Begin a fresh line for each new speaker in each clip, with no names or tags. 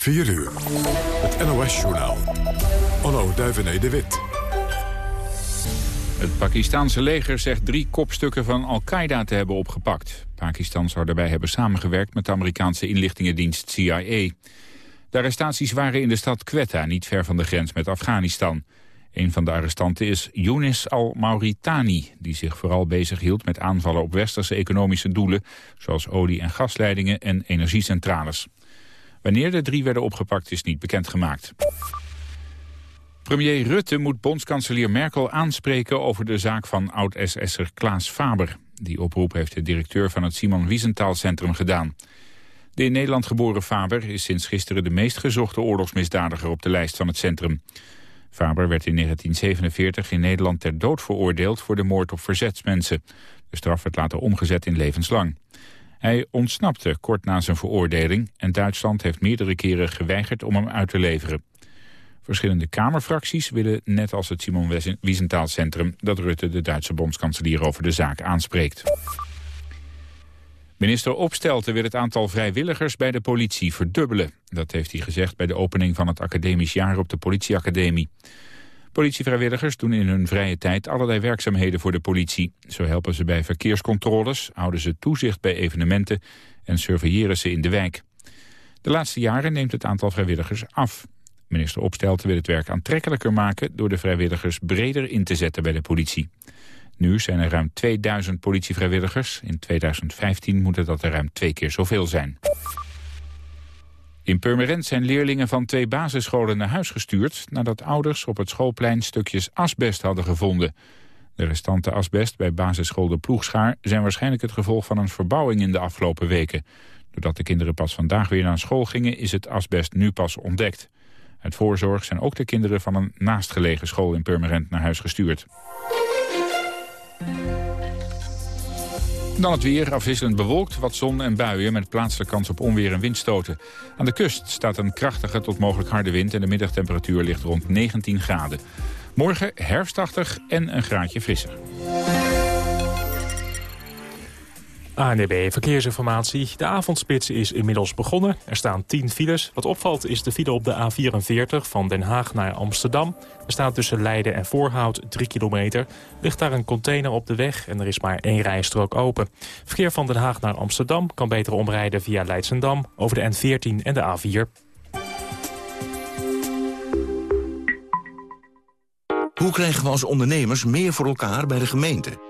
4 uur. Het NOS-journaal. Onno Duivené de Wit.
Het Pakistanse leger zegt drie kopstukken van Al-Qaeda te hebben opgepakt. Pakistan zou daarbij hebben samengewerkt met de Amerikaanse inlichtingendienst CIA. De arrestaties waren in de stad Quetta, niet ver van de grens met Afghanistan. Een van de arrestanten is Younis al-Mauritani... die zich vooral bezighield met aanvallen op westerse economische doelen... zoals olie- en gasleidingen en energiecentrales. Wanneer de drie werden opgepakt is niet bekendgemaakt. Premier Rutte moet bondskanselier Merkel aanspreken over de zaak van oud-SS'er Klaas Faber. Die oproep heeft de directeur van het Simon Wiesenthal Centrum gedaan. De in Nederland geboren Faber is sinds gisteren de meest gezochte oorlogsmisdadiger op de lijst van het centrum. Faber werd in 1947 in Nederland ter dood veroordeeld voor de moord op verzetsmensen. De straf werd later omgezet in levenslang. Hij ontsnapte kort na zijn veroordeling en Duitsland heeft meerdere keren geweigerd om hem uit te leveren. Verschillende Kamerfracties willen, net als het Simon Wiesenthal Centrum, dat Rutte de Duitse bondskanselier over de zaak aanspreekt. Minister Opstelten wil het aantal vrijwilligers bij de politie verdubbelen. Dat heeft hij gezegd bij de opening van het academisch jaar op de politieacademie. Politievrijwilligers doen in hun vrije tijd allerlei werkzaamheden voor de politie. Zo helpen ze bij verkeerscontroles, houden ze toezicht bij evenementen en surveilleren ze in de wijk. De laatste jaren neemt het aantal vrijwilligers af. Minister Opstelten wil het werk aantrekkelijker maken door de vrijwilligers breder in te zetten bij de politie. Nu zijn er ruim 2000 politievrijwilligers. In 2015 moeten dat er ruim twee keer zoveel zijn. In Purmerend zijn leerlingen van twee basisscholen naar huis gestuurd... nadat ouders op het schoolplein stukjes asbest hadden gevonden. De restante asbest bij basisschool De Ploegschaar... zijn waarschijnlijk het gevolg van een verbouwing in de afgelopen weken. Doordat de kinderen pas vandaag weer naar school gingen... is het asbest nu pas ontdekt. Uit voorzorg zijn ook de kinderen van een naastgelegen school in Purmerend naar huis gestuurd. Dan het weer, afwisselend bewolkt, wat zon en buien... met plaatselijke kans op onweer en windstoten. Aan de kust staat een krachtige tot mogelijk harde wind... en de middagtemperatuur ligt rond 19 graden. Morgen herfstachtig en een graadje frisser.
ANDB Verkeersinformatie. De avondspits is inmiddels begonnen. Er staan 10 files. Wat opvalt is de file op de A44 van Den Haag naar Amsterdam. Er staat tussen Leiden en Voorhout 3 kilometer. Ligt daar een container op de weg en er is maar één rijstrook open. Verkeer van Den Haag naar Amsterdam kan beter omrijden via Leidsendam... over de N14 en de A4.
Hoe krijgen we als ondernemers meer voor elkaar bij de gemeente?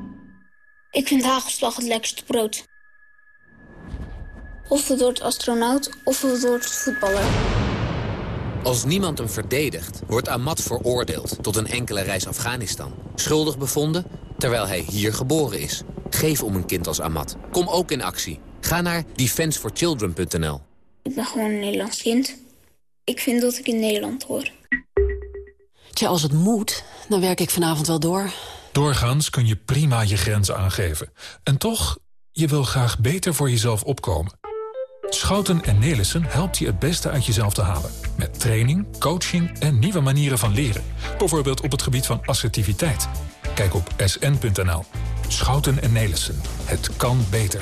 Ik vind hagelslag het lekkerste brood. Of het wordt astronaut, of het wordt voetballer.
Als niemand hem verdedigt, wordt Ahmad veroordeeld tot een enkele reis Afghanistan. Schuldig bevonden, terwijl hij hier geboren is. Geef om een kind als Ahmad. Kom ook in actie. Ga naar defenseforchildren.nl.
Ik ben gewoon een Nederlands kind. Ik vind dat ik in Nederland hoor.
Tja, als het moet, dan werk ik vanavond wel door.
Doorgaans kun je prima je grenzen aangeven. En toch, je wil graag beter voor jezelf opkomen. Schouten en Nelissen helpt je het beste uit jezelf te halen. Met training, coaching en nieuwe manieren van leren. Bijvoorbeeld op het gebied van assertiviteit. Kijk op sn.nl. Schouten en Nelissen. Het kan beter.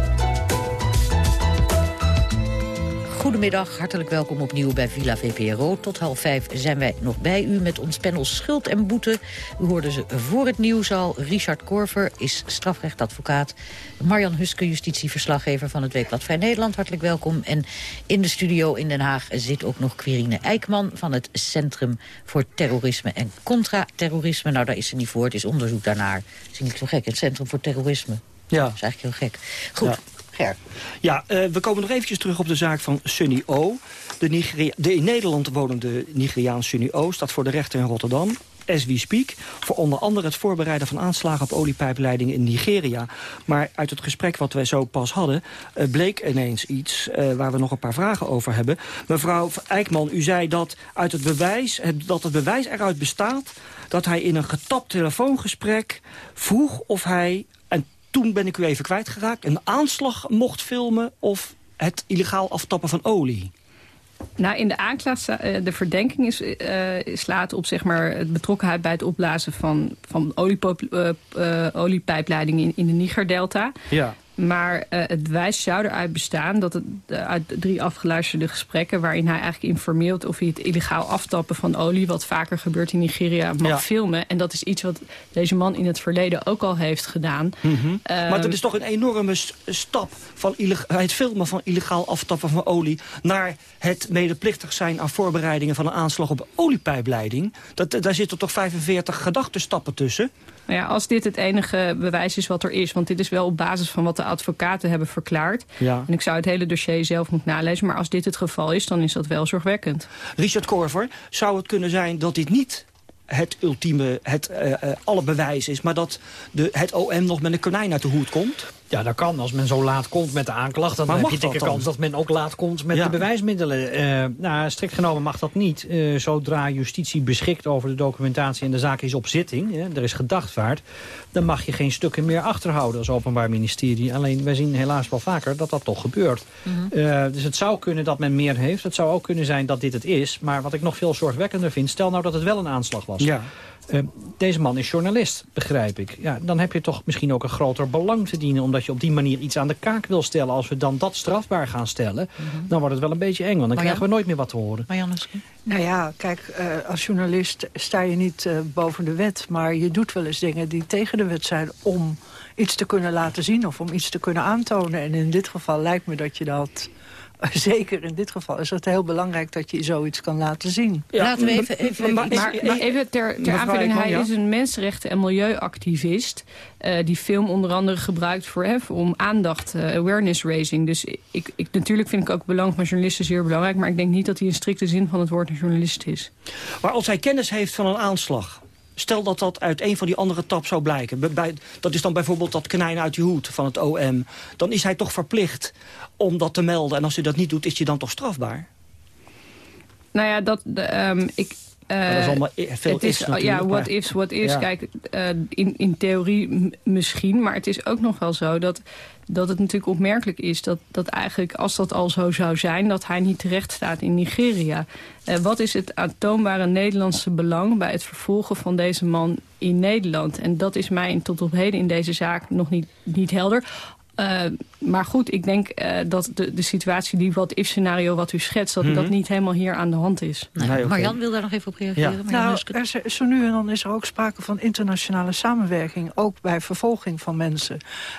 Goedemiddag, hartelijk welkom opnieuw bij Villa VPRO. Tot half vijf zijn wij nog bij u met ons panel Schuld en Boete. U hoorde ze voor het nieuws al. Richard Korver is strafrechtadvocaat. Marjan Huske, justitieverslaggever van het Weekblad Vrij Nederland. Hartelijk welkom. En in de studio in Den Haag zit ook nog Quirine Eijkman... van het Centrum voor Terrorisme en Contra-Terrorisme. Nou, daar is ze niet voor, het is onderzoek daarnaar. Dat is niet zo gek, het Centrum voor Terrorisme. Ja. Dat is eigenlijk heel gek. Goed,
Ja, uh, we komen nog eventjes terug op de zaak van Sunny O. De, de in Nederland wonende Nigeriaan Sunny O staat voor de rechter in Rotterdam as we speak... voor onder andere het voorbereiden van aanslagen op oliepijpleidingen in Nigeria. Maar uit het gesprek wat wij zo pas hadden... Uh, bleek ineens iets uh, waar we nog een paar vragen over hebben. Mevrouw Eijkman, u zei dat, uit het bewijs, dat het bewijs eruit bestaat... dat hij in een getapt telefoongesprek vroeg of hij... en toen ben ik u even kwijtgeraakt... een aanslag mocht filmen of het illegaal aftappen van olie.
Nou, in de aanklacht, eh, de verdenking is, uh, slaat op zeg maar, het betrokkenheid bij het opblazen van, van uh, oliepijpleidingen in, in de Niger-delta. Ja. Maar uh, het bewijs zou eruit bestaan dat het uh, uit drie afgeluisterde gesprekken... waarin hij eigenlijk informeert of hij het illegaal aftappen van olie... wat vaker gebeurt in Nigeria, mag ja. filmen. En dat is iets wat deze man in het verleden ook al heeft gedaan.
Mm -hmm. uh, maar dat is toch een enorme stap van het filmen van illegaal aftappen van olie... naar het medeplichtig zijn aan voorbereidingen van een aanslag op oliepijpleiding. Dat, daar zitten toch 45 gedachtenstappen tussen?
Nou ja, als dit het enige bewijs is wat er is... want dit is wel op basis van wat de advocaten hebben verklaard... Ja. en ik zou het hele dossier zelf moeten nalezen... maar als dit het geval is, dan is dat wel zorgwekkend.
Richard Korver, zou het kunnen zijn dat dit niet het ultieme, het uh, uh, alle bewijs is... maar dat de, het OM nog met een konijn uit de hoed komt?
Ja, dat kan. Als men zo laat komt met de aanklacht... dan maar heb je dikke kans dat men ook laat komt met ja. de bewijsmiddelen. Uh, nou, strikt genomen mag dat niet. Uh, zodra justitie beschikt over de documentatie en de zaak is op zitting... Hè, er is gedachtvaard, dan mag je geen stukken meer achterhouden als openbaar ministerie. Alleen, wij zien helaas wel vaker dat dat toch gebeurt. Mm -hmm. uh, dus het zou kunnen dat men meer heeft. Het zou ook kunnen zijn dat dit het is. Maar wat ik nog veel zorgwekkender vind... stel nou dat het wel een aanslag was. Ja. Uh, deze man is journalist, begrijp ik. Ja, dan heb je toch misschien ook een groter belang te dienen... omdat je op die manier iets aan de kaak wil stellen. Als we dan dat strafbaar gaan stellen, mm -hmm. dan wordt het wel een beetje eng. Want dan krijgen we nooit meer wat te horen.
Nou ja, kijk, uh, als journalist sta je niet uh, boven de wet... maar je doet wel eens dingen die tegen de wet zijn... om iets te kunnen laten zien of om iets te kunnen aantonen. En in dit geval lijkt me dat je dat zeker in dit geval is het heel belangrijk dat je zoiets kan laten zien.
Ja, Laten we even... even
maar, maar, maar even ter, ter aanvulling, hij is een mensenrechten- en milieuactivist... Uh, die film onder andere gebruikt voor, hè, om aandacht, uh, awareness raising. Dus ik, ik, natuurlijk vind ik ook het belang van journalisten zeer belangrijk... maar ik denk niet dat hij in strikte zin van het woord een journalist is.
Maar als hij kennis heeft van een aanslag... Stel dat dat uit een van die andere tap zou blijken. Bij, dat is dan bijvoorbeeld dat konijn uit je hoed van het OM. Dan is hij toch verplicht om dat te melden. En als hij dat niet doet, is hij dan toch strafbaar?
Nou ja, dat... Um, ik,
dat is allemaal veel
het is, Ja, what ifs, what ifs. Ja. Kijk, uh, in, in theorie misschien. Maar het is ook nog wel zo dat, dat het natuurlijk opmerkelijk is... Dat, dat eigenlijk, als dat al zo zou zijn... dat hij niet terecht staat in Nigeria. Wat is het aantoonbare Nederlandse belang... bij het vervolgen van deze man in Nederland? En dat is mij tot op heden in deze zaak nog niet, niet helder. Uh, maar goed, ik denk uh, dat de, de situatie, die wat if-scenario wat u schetst... dat mm -hmm. dat niet helemaal hier aan de hand is.
Nee, nee, okay. Marjan wil daar nog even op reageren.
Ja. Nou, er, zo nu en dan is er ook sprake van internationale samenwerking. Ook bij vervolging van mensen.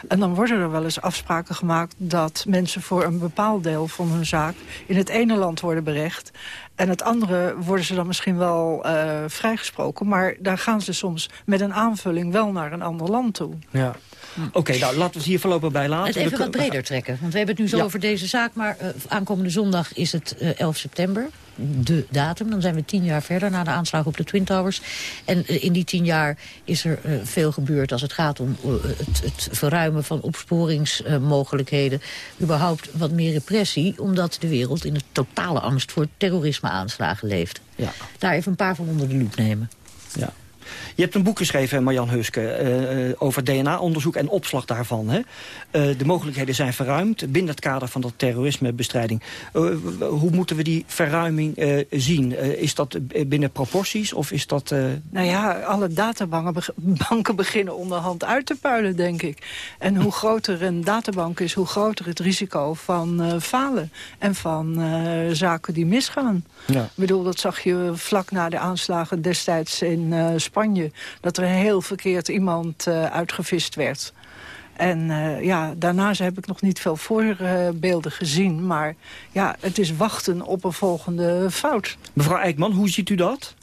En dan worden er wel eens afspraken gemaakt... dat mensen voor een bepaald deel van hun zaak... in het ene land worden berecht... En het andere worden ze dan misschien wel uh, vrijgesproken. Maar daar gaan ze soms met een aanvulling wel naar een ander land toe.
Ja. Oké, okay, nou laten we het hier voorlopig bij laten.
Het even wat breder trekken. Want we hebben het nu zo ja. over deze zaak. Maar uh, aankomende zondag is het uh, 11 september. De datum. Dan zijn we tien jaar verder na de aanslag op de Twin Towers. En uh, in die tien jaar is er veel gebeurd als het gaat om het, het, verruimen van opsporingsmogelijkheden. überhaupt wat meer repressie. Omdat de wereld in een totale angst voor terrorisme-aanslagen leeft. Ja. Daar even een paar van onder de loep nemen.
Ja. Je hebt een boek geschreven, Marjan Huske, uh, over DNA-onderzoek en opslag daarvan. Hè? Uh, de mogelijkheden zijn verruimd binnen het kader van de terrorismebestrijding. Uh, hoe moeten we die verruiming zien? is dat binnen proporties of is dat...
Nou ja, alle databanken beginnen onderhand uit te puilen, denk ik. En hoe groter een databank is, hoe groter het risico van falen. En van zaken die misgaan. Ja. Ik bedoel, dat zag je vlak na de aanslagen destijds in Spanje dat er heel verkeerd iemand uh, uitgevist werd. En uh, ja, daarnaast heb ik nog niet veel voorbeelden gezien. Maar ja, het is wachten op een volgende fout.
Mevrouw Eijkman, hoe ziet u dat?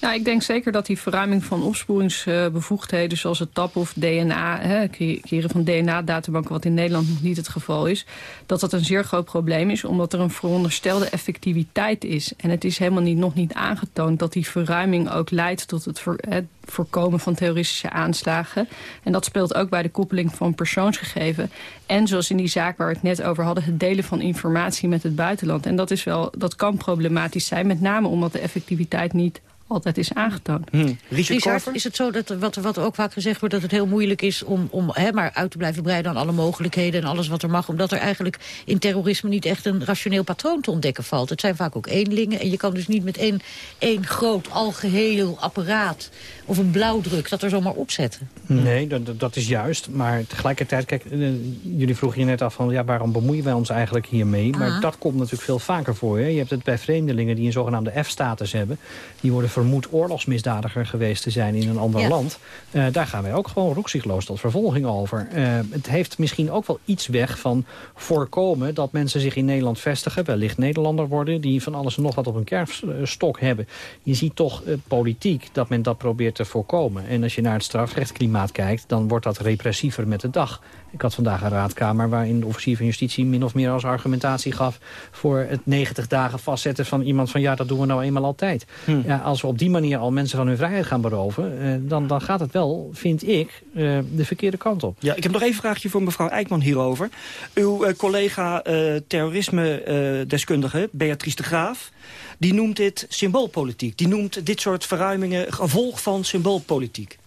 Nou, ik denk zeker dat die verruiming van opsporingsbevoegdheden... zoals het TAP of DNA, hè, keren van DNA-databanken... wat in Nederland nog niet het geval is... dat dat een zeer groot probleem is... omdat er een veronderstelde effectiviteit is. En het is helemaal niet, nog niet aangetoond dat die verruiming ook leidt... tot het, het voorkomen van terroristische aanslagen. En dat speelt ook bij de koppeling van persoonsgegeven. En zoals in die zaak waar we het net over hadden... het delen van informatie met het buitenland. En dat, is wel, dat kan problematisch zijn, met name omdat de effectiviteit niet altijd is aangetoond.
Hmm. Richard, is het zo dat wat, wat ook vaak gezegd wordt... dat het heel moeilijk is om, om hè, maar uit te blijven breiden... aan alle mogelijkheden en alles wat er mag... omdat er eigenlijk in terrorisme niet echt een rationeel patroon te ontdekken valt. Het zijn vaak ook eenlingen en je kan dus niet met één, één groot algeheel apparaat... of een blauwdruk dat er zomaar opzetten.
Nee, dat, dat is juist. Maar tegelijkertijd, kijk, eh, jullie vroegen je net af van... ja, waarom bemoeien wij ons eigenlijk hiermee? Maar ah. dat komt natuurlijk veel vaker voor. Hè? Je hebt het bij vreemdelingen die een zogenaamde F-status hebben. Die worden vermoed oorlogsmisdadiger geweest te zijn in een ander land. Uh, daar gaan wij ook gewoon roekzichtloos tot vervolging over. Uh, het heeft misschien ook wel iets weg van voorkomen dat mensen zich in Nederland vestigen. Wellicht Nederlander worden die van alles en nog wat op een kerfstok hebben. Je ziet toch uh, politiek dat men dat probeert te voorkomen. En als je naar het strafrechtsklimaat kijkt, dan wordt dat repressiever met de dag. Ik had vandaag een raadkamer waarin de officier van justitie min of meer als argumentatie gaf voor het 90 dagen vastzetten van iemand van ja, dat doen we nou eenmaal altijd. Hm. Ja, als we op die manier al mensen van hun vrijheid gaan beroven, eh, dan, dan gaat het wel, vind ik, eh, de verkeerde kant op.
Ja, ik heb nog even een vraagje voor mevrouw Eijkman hierover. Uw uh, collega terrorisme-deskundige, Beatrice de Graaf, die noemt dit symboolpolitiek. Die noemt dit soort verruimingen gevolg van symboolpolitiek.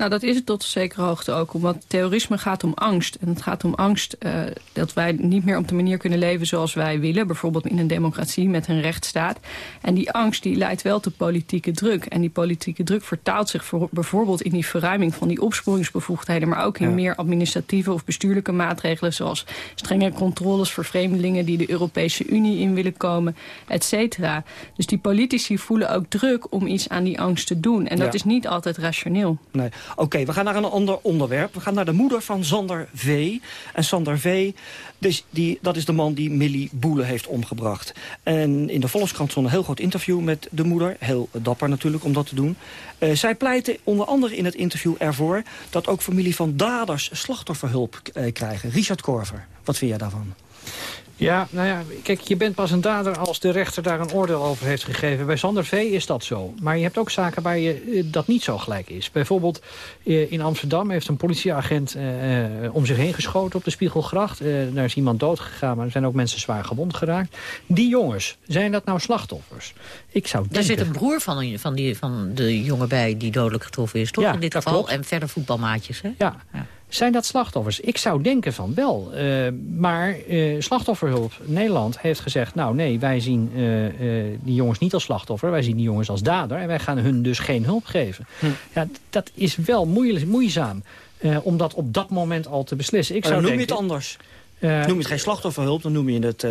Nou, dat is het tot een zekere hoogte ook. Omdat terrorisme gaat om angst. En het gaat om angst uh, dat wij niet meer op de manier kunnen leven zoals wij willen. Bijvoorbeeld in een democratie met een rechtsstaat. En die angst die leidt wel tot politieke druk. En die politieke druk vertaalt zich voor, bijvoorbeeld in die verruiming van die opsporingsbevoegdheden. Maar ook in meer administratieve of bestuurlijke maatregelen. Zoals strenge controles voor vreemdelingen die de Europese Unie in willen komen. Et cetera. Dus die politici voelen ook druk om iets aan die angst te doen. En dat is niet altijd rationeel.
Nee. Oké, we gaan naar een ander onderwerp. We gaan naar de moeder van Sander V. En Sander V, dus die, dat is de man die Millie Boele heeft omgebracht. En in de Volkskrant stond een heel groot interview met de moeder. Heel dapper natuurlijk om dat te doen. Uh, zij pleitte onder andere in het interview ervoor... dat ook familie van daders slachtofferhulp uh, krijgen. Richard Korver, wat vind jij daarvan?
Ja, nou ja, kijk, je bent pas een dader als de rechter daar een oordeel over heeft gegeven. Bij Sander V is dat zo. Maar je hebt ook zaken waar je, eh, dat niet zo gelijk is. Bijvoorbeeld eh, in Amsterdam heeft een politieagent uh, om zich heen geschoten op de Spiegelgracht. Uh, daar is iemand dood gegaan, maar er zijn ook mensen zwaar gewond geraakt. Die jongens, zijn dat nou slachtoffers? Ik zou
Daar zit een broer van, van, die, van de jongen bij die dodelijk getroffen is, toch? Ja, in dit geval. En verder voetbalmaatjes, hè?
ja. ja. Zijn dat slachtoffers? Ik zou denken van wel. Uh, maar uh, Slachtofferhulp Nederland heeft gezegd... nou nee, wij zien uh, die jongens niet als slachtoffer. Wij zien die jongens als dader. En wij gaan hun dus geen hulp geven. Hm. Ja, dat is wel moeilijk, moeizaam. om dat op dat moment al te beslissen.
Ik zou noem denken, je het anders. noem je het geen slachtofferhulp, dan noem je het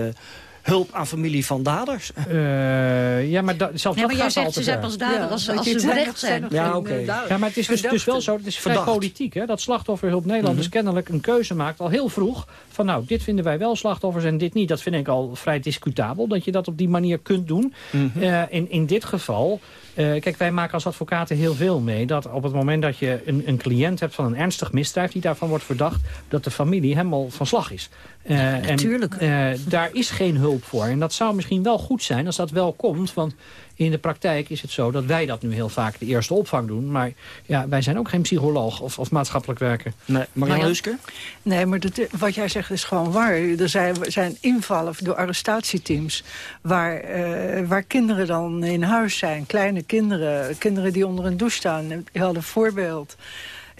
hulp aan familie van daders.
Uh, ja, maar da zelfs
nee, maar jij zegt ze zijn pas dader als, als ze terecht zijn.
Ja, oké. Ja, maar het is dus, dus wel zo, het is vrij politiek, hè, dat Slachtofferhulp Nederland mm dus kennelijk een keuze maakt, al heel vroeg, van nou, dit vinden wij wel slachtoffers en dit niet. Dat vind ik al vrij discutabel, dat je dat op die manier kunt doen. Mm uh, in, in dit geval uh, kijk, wij maken als advocaten heel veel mee... dat op het moment dat je een, een cliënt hebt van een ernstig misdrijf... die daarvan wordt verdacht, dat de familie helemaal van slag is.
Uh, natuurlijk.
En, uh, daar is geen hulp voor. En dat zou misschien wel goed zijn als dat wel komt. Want in de praktijk is het zo dat wij dat nu heel vaak de eerste opvang doen. Maar ja, wij zijn ook geen psycholoog of, of maatschappelijk werker.
Nee, Marjan Huske?
Nee, maar dat, wat jij zegt is gewoon waar. Er zijn, zijn invallen door arrestatieteams... Waar, uh, waar kinderen dan in huis zijn. Kleine kinderen, kinderen die onder een douche staan. Ik had een voorbeeld...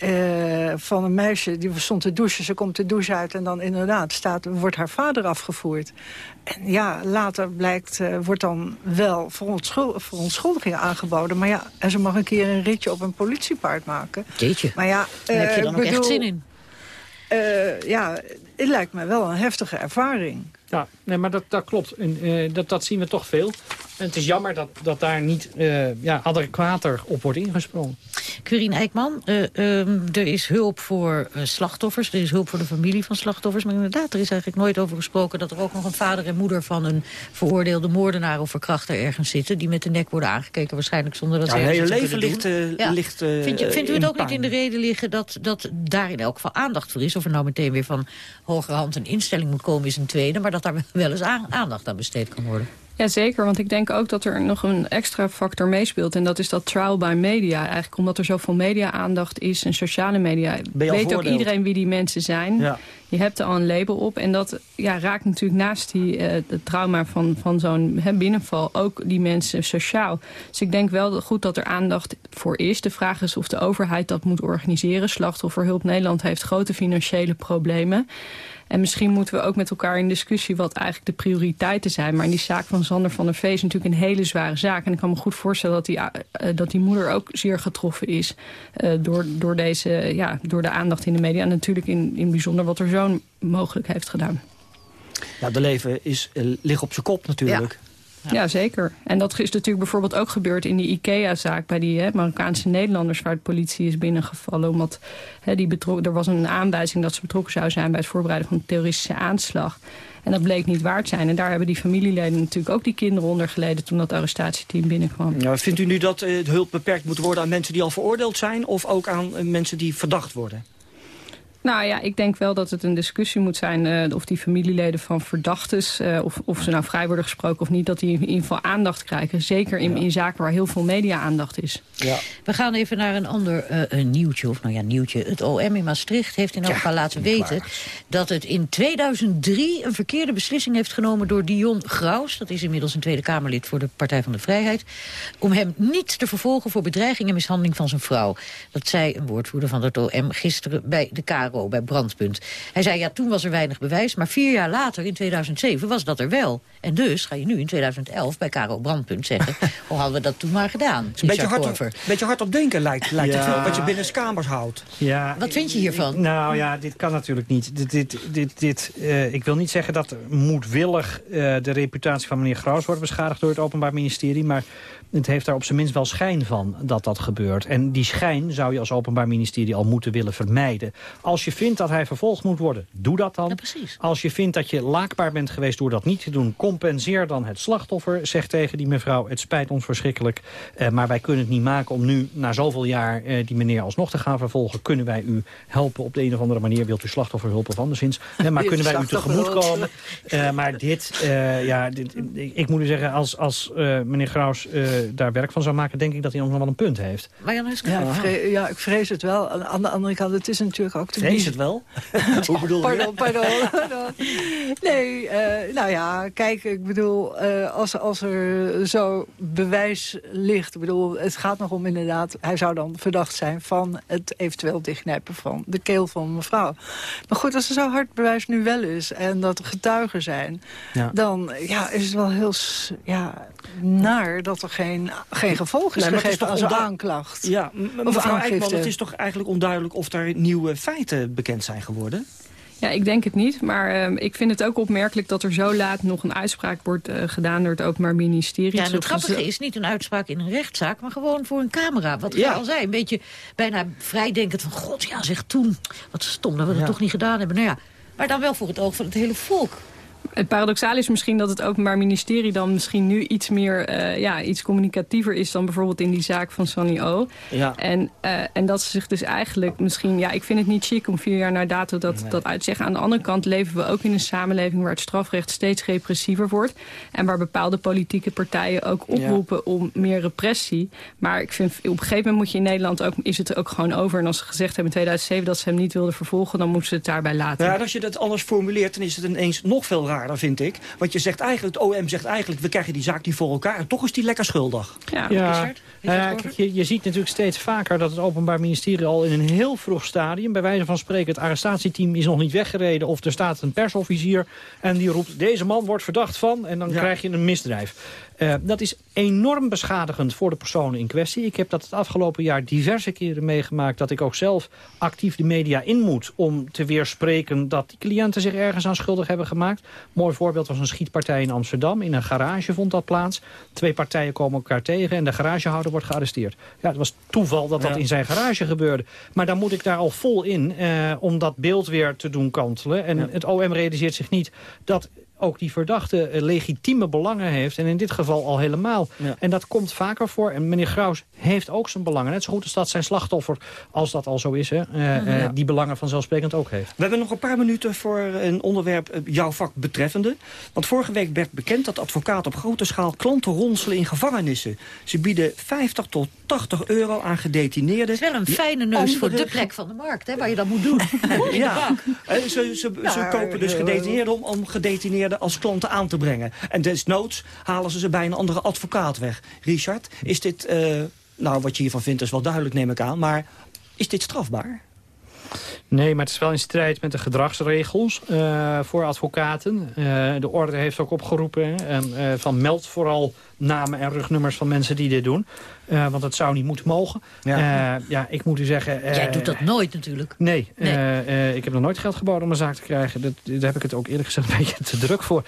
Uh, van een meisje die stond te douchen. Ze komt de douche uit en dan inderdaad staat, wordt haar vader afgevoerd. En ja, later blijkt, uh, wordt dan wel verontschuldiging aangeboden. Maar ja, en ze mag een keer een ritje op een politiepaard maken.
Jeetje,
maar ja,
uh, heb je dan ook echt zin in?
ja, het lijkt me wel een heftige ervaring.
Ja, nee, maar dat, dat klopt. En, uh, dat, dat zien we toch veel. En het is jammer dat, dat daar niet uh, ja, adequater op wordt ingesprongen.
Quirine Eijkman, uh, um, er is hulp voor uh, slachtoffers, er is hulp voor de familie van slachtoffers. Maar inderdaad, er is eigenlijk nooit over gesproken dat er ook nog een vader en moeder van een veroordeelde moordenaar of verkrachter ergens zitten. Die met de nek worden aangekeken, waarschijnlijk zonder dat
ja,
ze
hele leven ligt, uh,
ja.
ligt
Vind je, vindt u het ook niet in de reden liggen dat, dat daar in elk geval aandacht voor is? Of er nou meteen weer van hogerhand een instelling moet komen is een tweede. Maar dat daar wel eens aandacht aan besteed kan worden.
Ja, zeker. Want ik denk ook dat er nog een extra factor meespeelt. En dat is dat trial by media. Eigenlijk omdat er zoveel media-aandacht is en sociale media... weet ook iedereen wie die mensen zijn. Ja. Je hebt er al een label op. En dat ja, raakt natuurlijk naast die, uh, het trauma van, van zo'n binnenval... ook die mensen sociaal. Dus ik denk wel goed dat er aandacht voor is. De vraag is of de overheid dat moet organiseren. Slachtofferhulp Nederland heeft grote financiële problemen. En misschien moeten we ook met elkaar in discussie wat eigenlijk de prioriteiten zijn. Maar in die zaak van Sander van der Vee is natuurlijk een hele zware zaak. En ik kan me goed voorstellen dat die, uh, dat die moeder ook zeer getroffen is uh, door, door, deze, ja, door de aandacht in de media. En natuurlijk in, in bijzonder wat er zoon mogelijk heeft gedaan.
Ja, de leven is, uh, ligt op zijn kop natuurlijk.
Ja. Zeker. En dat is natuurlijk bijvoorbeeld ook gebeurd in die IKEA-zaak... bij die hè, Marokkaanse Nederlanders waar de politie is binnengevallen. Omdat hè, die er was een aanwijzing dat ze betrokken zou zijn... bij het voorbereiden van een terroristische aanslag. En dat bleek niet waar te zijn. En daar hebben die familieleden natuurlijk ook die kinderen onder geleden... toen dat arrestatieteam binnenkwam.
Ja, vindt u nu dat uh, de hulp beperkt moet worden aan mensen die al veroordeeld zijn... of ook aan uh, mensen die verdacht worden?
Nou ja, ik denk wel dat het een discussie moet zijn uh, of die familieleden van verdachtes, uh, of, of ze nou vrij worden gesproken of niet, dat die in ieder geval aandacht krijgen. Zeker in, ja. in zaken waar heel veel media-aandacht is.
Ja. We gaan even naar een ander uh, een nieuwtje, of nou ja, nieuwtje. Het OM in Maastricht heeft in elk geval ja, laten weten klaar. dat het in 2003 een verkeerde beslissing heeft genomen door Dion Graus, dat is inmiddels een Tweede Kamerlid voor de Partij van de Vrijheid, om hem niet te vervolgen voor bedreiging en mishandeling van zijn vrouw. Dat zei een woordvoerder van het OM gisteren bij de KRO bij Brandpunt. Hij zei, ja, toen was er weinig bewijs, maar vier jaar later, in 2007, was dat er wel. En dus ga je nu in 2011 bij Caro Brandpunt zeggen, hoe hadden we dat toen maar gedaan?
Een beetje hard, op, beetje hard op denken lijkt, lijkt ja. het wel, wat je binnen kamers houdt.
Ja, wat vind je hiervan?
Nou ja, dit kan natuurlijk niet. Dit, dit, dit, dit, uh, ik wil niet zeggen dat moedwillig uh, de reputatie van meneer Graus wordt beschadigd door het Openbaar Ministerie, maar het heeft daar op zijn minst wel schijn van dat dat gebeurt. En die schijn zou je als Openbaar Ministerie al moeten willen vermijden. Als je vindt dat hij vervolgd moet worden, doe dat dan.
Ja, precies.
Als je vindt dat je laakbaar bent geweest door dat niet te doen... compenseer dan het slachtoffer. Zeg tegen die mevrouw, het spijt ons verschrikkelijk... Uh, maar wij kunnen het niet maken om nu, na zoveel jaar... Uh, die meneer alsnog te gaan vervolgen. Kunnen wij u helpen op de een of andere manier? Wilt u slachtofferhulp of anderszins? Uh, maar kunnen wij u tegemoet komen? maar dit, ja, dit, ik moet u zeggen, als, als meneer Graus daar werk van zou maken... denk ik dat hij nog wel een punt heeft.
Maar Jan
ja, ik vrees, ja, ik vrees het wel. Aan de andere kant, het is natuurlijk ook... Te
vrees het wel? Hoe bedoel
pardon,
je?
Pardon, pardon. Nee, uh, nou ja, kijk, ik bedoel, uh, als, als er zo bewijs ligt... Ik bedoel, het gaat nog om inderdaad... hij zou dan verdacht zijn van het eventueel dichtknijpen van de keel van mevrouw. Maar goed, als er zo hard bewijs nu wel is... en dat er getuigen zijn... Ja. dan ja, is het wel heel ja, naar dat er geen, geen gevolg is nee, gegeven zo'n aanklacht.
Ja, mevrouw Eijkman, het is toch eigenlijk onduidelijk... of er nieuwe feiten bekend zijn geworden?
Ja, ik denk het niet. Maar uh, ik vind het ook opmerkelijk dat er zo laat nog een uitspraak wordt uh, gedaan door het Openbaar Ministerie.
Ja, en het grappige is niet een uitspraak in een rechtszaak, maar gewoon voor een camera. Wat ik ja. al zei, een beetje bijna vrijdenkend van... God, ja, zeg toen, wat stom dat we dat ja. toch niet gedaan hebben. Nou ja, maar dan wel voor het oog van het hele volk.
Het paradoxaal is misschien dat het Openbaar Ministerie dan misschien nu iets meer, uh, ja, iets communicatiever is dan bijvoorbeeld in die zaak van Sonny O.
Ja.
En, uh, en dat ze zich dus eigenlijk misschien, ja, ik vind het niet chic om vier jaar na dato dat, nee. dat uit te zeggen. Aan de andere kant leven we ook in een samenleving waar het strafrecht steeds repressiever wordt. En waar bepaalde politieke partijen ook oproepen ja. om meer repressie. Maar ik vind, op een gegeven moment moet je in Nederland ook, is het er ook gewoon over. En als ze gezegd hebben in 2007 dat ze hem niet wilden vervolgen, dan moeten ze het daarbij laten.
Ja, als je dat anders formuleert, dan is het ineens nog veel raarder, vind ik. Want je zegt eigenlijk, het OM zegt eigenlijk, we krijgen die zaak niet voor elkaar. En toch is die lekker schuldig.
Ja,
ja. Is is ja kijk, je, je ziet natuurlijk steeds vaker dat het Openbaar Ministerie al in een heel vroeg stadium, bij wijze van spreken, het arrestatieteam is nog niet weggereden of er staat een persofficier en die roept, deze man wordt verdacht van en dan ja. krijg je een misdrijf. Uh, dat is enorm beschadigend voor de personen in kwestie. Ik heb dat het afgelopen jaar diverse keren meegemaakt... dat ik ook zelf actief de media in moet om te weerspreken... dat die cliënten zich ergens aan schuldig hebben gemaakt. Mooi voorbeeld was een schietpartij in Amsterdam. In een garage vond dat plaats. Twee partijen komen elkaar tegen en de garagehouder wordt gearresteerd. Ja, het was toeval dat dat in zijn garage gebeurde. Maar dan moet ik daar al vol in eh, om dat beeld weer te doen kantelen. En het OM realiseert zich niet dat ook die verdachte eh, legitieme belangen heeft. En in dit geval al helemaal. En dat komt vaker voor. En meneer Graus heeft ook zijn belangen. Net zo goed als dat zijn slachtoffer, als dat al zo is... Hè, uh, die belangen vanzelfsprekend ook heeft.
We hebben nog een paar minuten voor een onderwerp jouw vak betreffende. Want vorige week werd bekend dat advocaten op grote schaal klanten ronselen in gevangenissen. Ze bieden 50 tot 80 euro aan gedetineerden. Het
is wel een fijne neus voor de plek van de markt, hè, waar je dat moet doen.
ja, ze, ze, ze, nou, kopen dus gedetineerden om, om gedetineerden als klanten aan te brengen. En desnoods halen ze ze bij een andere advocaat weg. Richard, is dit, uh, nou wat je hiervan vindt is wel duidelijk neem ik aan, maar is dit strafbaar?
Nee, maar het is wel in strijd met de gedragsregels uh, voor advocaten. Uh, de orde heeft ook opgeroepen uh, van meld vooral namen en rugnummers van mensen die dit doen. Uh, want dat zou niet moeten mogen. Ja, uh, ja ik moet u zeggen...
Uh, Jij doet dat nooit natuurlijk.
Nee, nee. ik heb nog nooit geld geboden om een zaak te krijgen. Dat, daar heb ik het ook eerlijk gezegd een beetje te druk voor.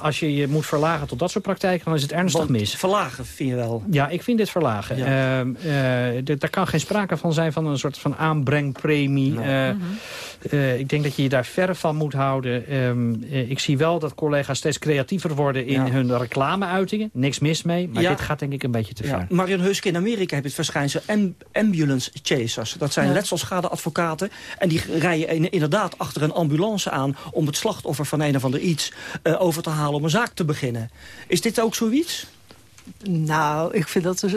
als je je moet verlagen tot dat soort praktijken, dan is het ernstig
want
mis.
verlagen vind je wel?
Ja, ik vind dit verlagen. Ja. Ehm, daar kan geen sprake van zijn van een soort van aanbrengpremie. Mm -hmm. ik denk dat je je daar ver van moet houden. Ehm, ik zie wel dat collega's steeds creatiever worden in hun reclameuitingen. Niks mis mee, maar dit gaat denk ik een beetje te ver. Ja.
Marion Huske, in Amerika heb je het verschijnsel ambulance chasers. Dat zijn ja. letselschadeadvocaten. En die rijden inderdaad achter een ambulance aan... om het slachtoffer van een of ander iets uh, over te halen om een zaak te beginnen. Is dit ook zoiets?
Nou, ik vind dat dus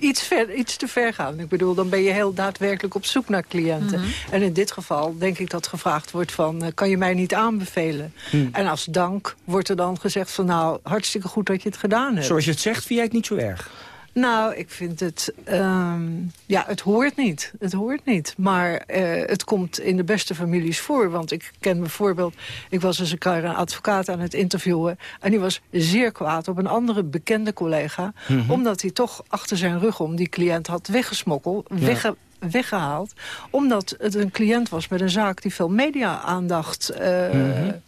iets, ver, iets te ver gaan. Ik bedoel, dan ben je heel daadwerkelijk op zoek naar cliënten. Mm -hmm. En in dit geval denk ik dat gevraagd wordt van... Uh, kan je mij niet aanbevelen? Mm. En als dank wordt er dan gezegd van... nou, hartstikke goed dat je het gedaan hebt.
Zoals je het zegt, vind jij het niet zo erg?
Nou, ik vind het... Um, ja, het hoort niet. Het hoort niet. Maar uh, het komt in de beste families voor. Want ik ken bijvoorbeeld... Ik was eens een keer een advocaat aan het interviewen... en die was zeer kwaad op een andere bekende collega... Mm -hmm. omdat hij toch achter zijn rug om die cliënt had weggesmokkeld... Ja. Wegge weggehaald. Omdat het een cliënt was met een zaak die veel media-aandacht... Uh, mm -hmm.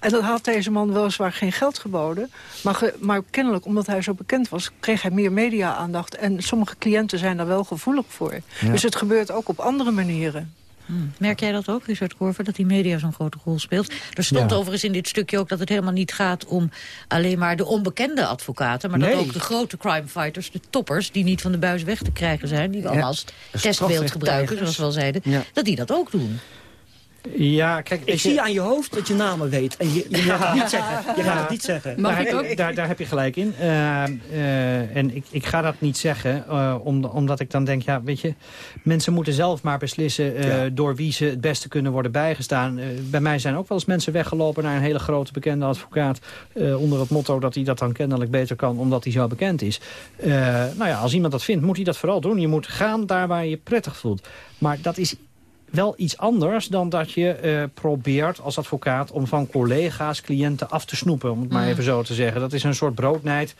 En dat had deze man weliswaar geen geld geboden. Maar, ge, maar kennelijk, omdat hij zo bekend was, kreeg hij meer media-aandacht. En sommige cliënten zijn daar wel gevoelig voor. Ja. Dus het gebeurt ook op andere manieren.
Hmm. Merk jij dat ook, Richard Korver, dat die media zo'n grote rol speelt? Er stond ja. overigens in dit stukje ook dat het helemaal niet gaat om alleen maar de onbekende advocaten, maar nee. dat ook de grote crimefighters, de toppers, die niet van de buis weg te krijgen zijn, die we ja. allemaal als testbeeld gebruiken, zoals we al zeiden, ja. dat die dat ook doen.
Ja, kijk,
ik zie aan je hoofd dat je namen weet. En je, je gaat het niet zeggen. Je gaat het niet zeggen.
Mag daar, ik ook? Daar, daar heb je gelijk in. Uh, uh, en ik, ik ga dat niet zeggen, uh, om, omdat ik dan denk... ja, weet je, mensen moeten zelf maar beslissen... Ja. door wie ze het beste kunnen worden bijgestaan. bij mij zijn ook wel eens mensen weggelopen... naar een hele grote bekende advocaat... onder het motto dat hij dat dan kennelijk beter kan... omdat hij zo bekend is. nou ja, als iemand dat vindt, moet hij dat vooral doen. Je moet gaan daar waar je je prettig voelt. Maar dat is wel iets anders dan dat je uh, probeert als advocaat... om van collega's cliënten af te snoepen, om het maar even zo te zeggen. Dat is een soort broodnijd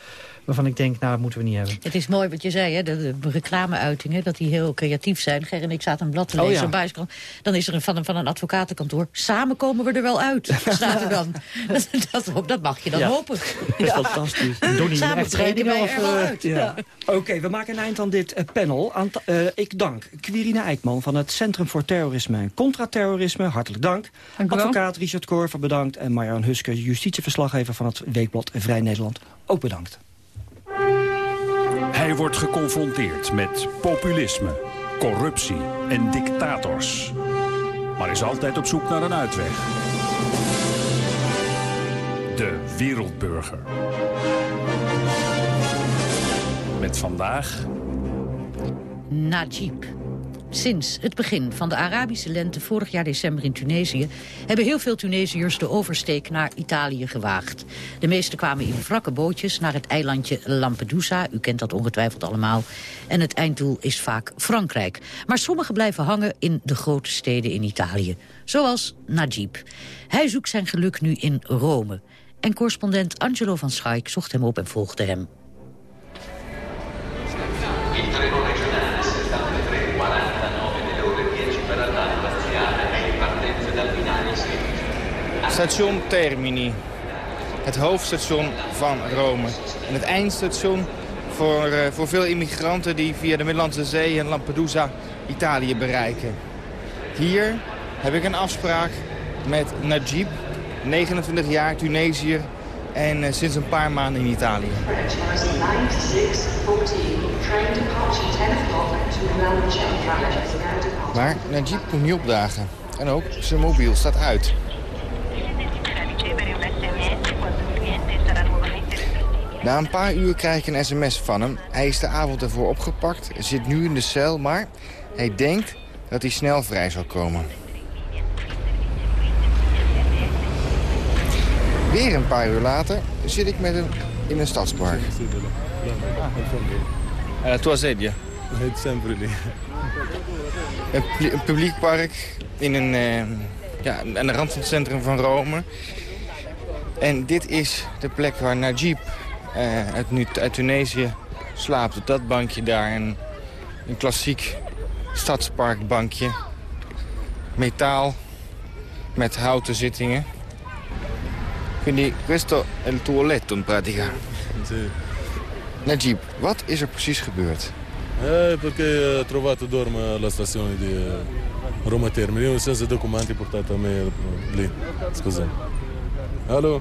waarvan ik denk, nou, dat moeten we niet hebben.
Het is mooi wat je zei, hè? de, de reclameuitingen, dat die heel creatief zijn. Ger en ik zaten een blad te lezen, oh, ja. op Dan is er een, van, een, van een advocatenkantoor, samen komen we er wel uit, staat er dan. dat, dat, dat, mag je dan
ja.
hopen.
Ja. Fantastisch.
Die samen treden wij er wel uit.
Ja. Oké, okay, we maken een eind aan dit uh, panel. Uh, ik dank Quirine Eikman van het Centrum voor Terrorisme en Contraterrorisme. Hartelijk dank. dank Advocaat Richard Korver bedankt. En Marjan Huske, justitieverslaggever van het Weekblad Vrij Nederland. Ook bedankt.
Hij wordt geconfronteerd met populisme, corruptie en dictators. Maar is altijd op zoek naar een uitweg. De Wereldburger. Met vandaag...
Najib. Sinds het begin van de Arabische lente vorig jaar december in Tunesië... hebben heel veel Tunesiërs de oversteek naar Italië gewaagd. De meeste kwamen in wrakke bootjes naar het eilandje Lampedusa. U kent dat ongetwijfeld allemaal. En het einddoel is vaak Frankrijk. Maar sommigen blijven hangen in de grote steden in Italië. Zoals Najib. Hij zoekt zijn geluk nu in Rome. En correspondent Angelo van Schaik zocht hem op en volgde hem.
Station Termini. Het hoofdstation van Rome. En het eindstation voor, uh, voor veel immigranten die via de Middellandse Zee en Lampedusa Italië bereiken. Hier heb ik een afspraak met Najib, 29 jaar, Tunesiër en uh, sinds een paar maanden in Italië. Maar Najib komt niet opdagen. En ook zijn mobiel staat uit. Na een paar uur krijg ik een sms van hem. Hij is de avond ervoor opgepakt, zit nu in de cel, maar hij denkt dat hij snel vrij zal komen. Weer een paar uur later zit ik met hem in een stadspark. Uh, tua sedia. Het sempre lì. Een publiek park in een, uh, ja, aan de rand van het centrum van Rome. En dit is de plek waar Najib uh, uit, uit, Tunesië slaapt. Op dat bankje daar. Een, een klassiek stadsparkbankje. Metaal met houten zittingen. Quindi questo è il tuo letto in pratica. Najib, wat is er precies gebeurd?
Eh, perché ho trovato dorme alla stazione di eh, Roma Termini, senza documenti portati a me lì. Scusa. Hallo?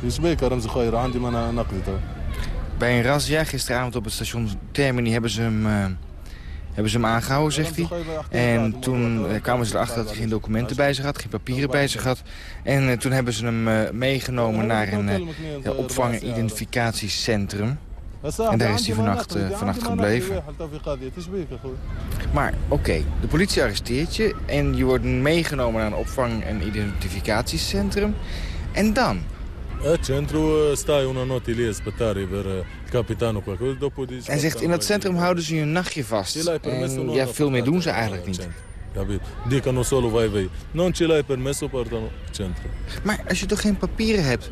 Dus ben ik aan de عندي ما نقضي
Bij een razzia gisteravond op het station Termini hebben ze hem, uh, hebben ze hem aangehouden, zegt hij. En toen uh, kwamen ze erachter dat hij geen documenten bij zich had, geen papieren bij zich had. En uh, toen hebben ze hem meegenomen naar een opvang- en identificatiecentrum. En daar is hij vannacht, uh, vannacht gebleven. Maar oké, de politie arresteert je en je wordt meegenomen naar een opvang- en identificatiecentrum. En dan?
Het centrum sta capitano
Hij zegt, in dat centrum houden ze je een nachtje vast. En ja, veel meer doen ze eigenlijk niet.
Dicono solo vai vai. Non ce l'hai permesso per centro.
Maar als je toch geen papieren hebt,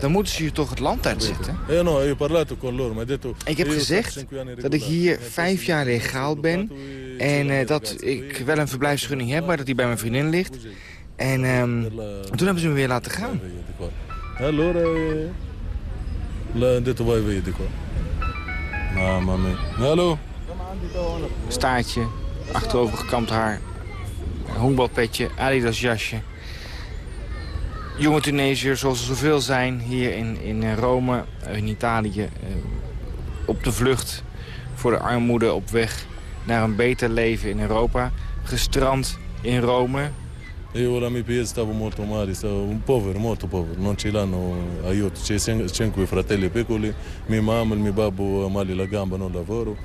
dan moeten ze je toch het land uitzetten? Ik heb gezegd dat ik hier vijf jaar legaal ben... en uh, dat ik wel een verblijfsvergunning heb, maar dat die bij mijn vriendin ligt. En um, toen hebben ze me weer laten gaan.
Hallo.
Staartje, achterovergekamd haar, honkbalpetje, Adidas jasje jonge Tunesiërs, zoals er zoveel zijn hier in, in eh, Rome, eh, in Italië, eh, op de vlucht voor de armoede op weg naar een beter leven in Europa. Gestrand in Rome,
Io la mia paese stavo molto male, stavo povero, molto povero, non ce l'hanno aiuto. C'è cinque fratelli piccoli, mia mamma e mio babbo male la gamba, non lavoro.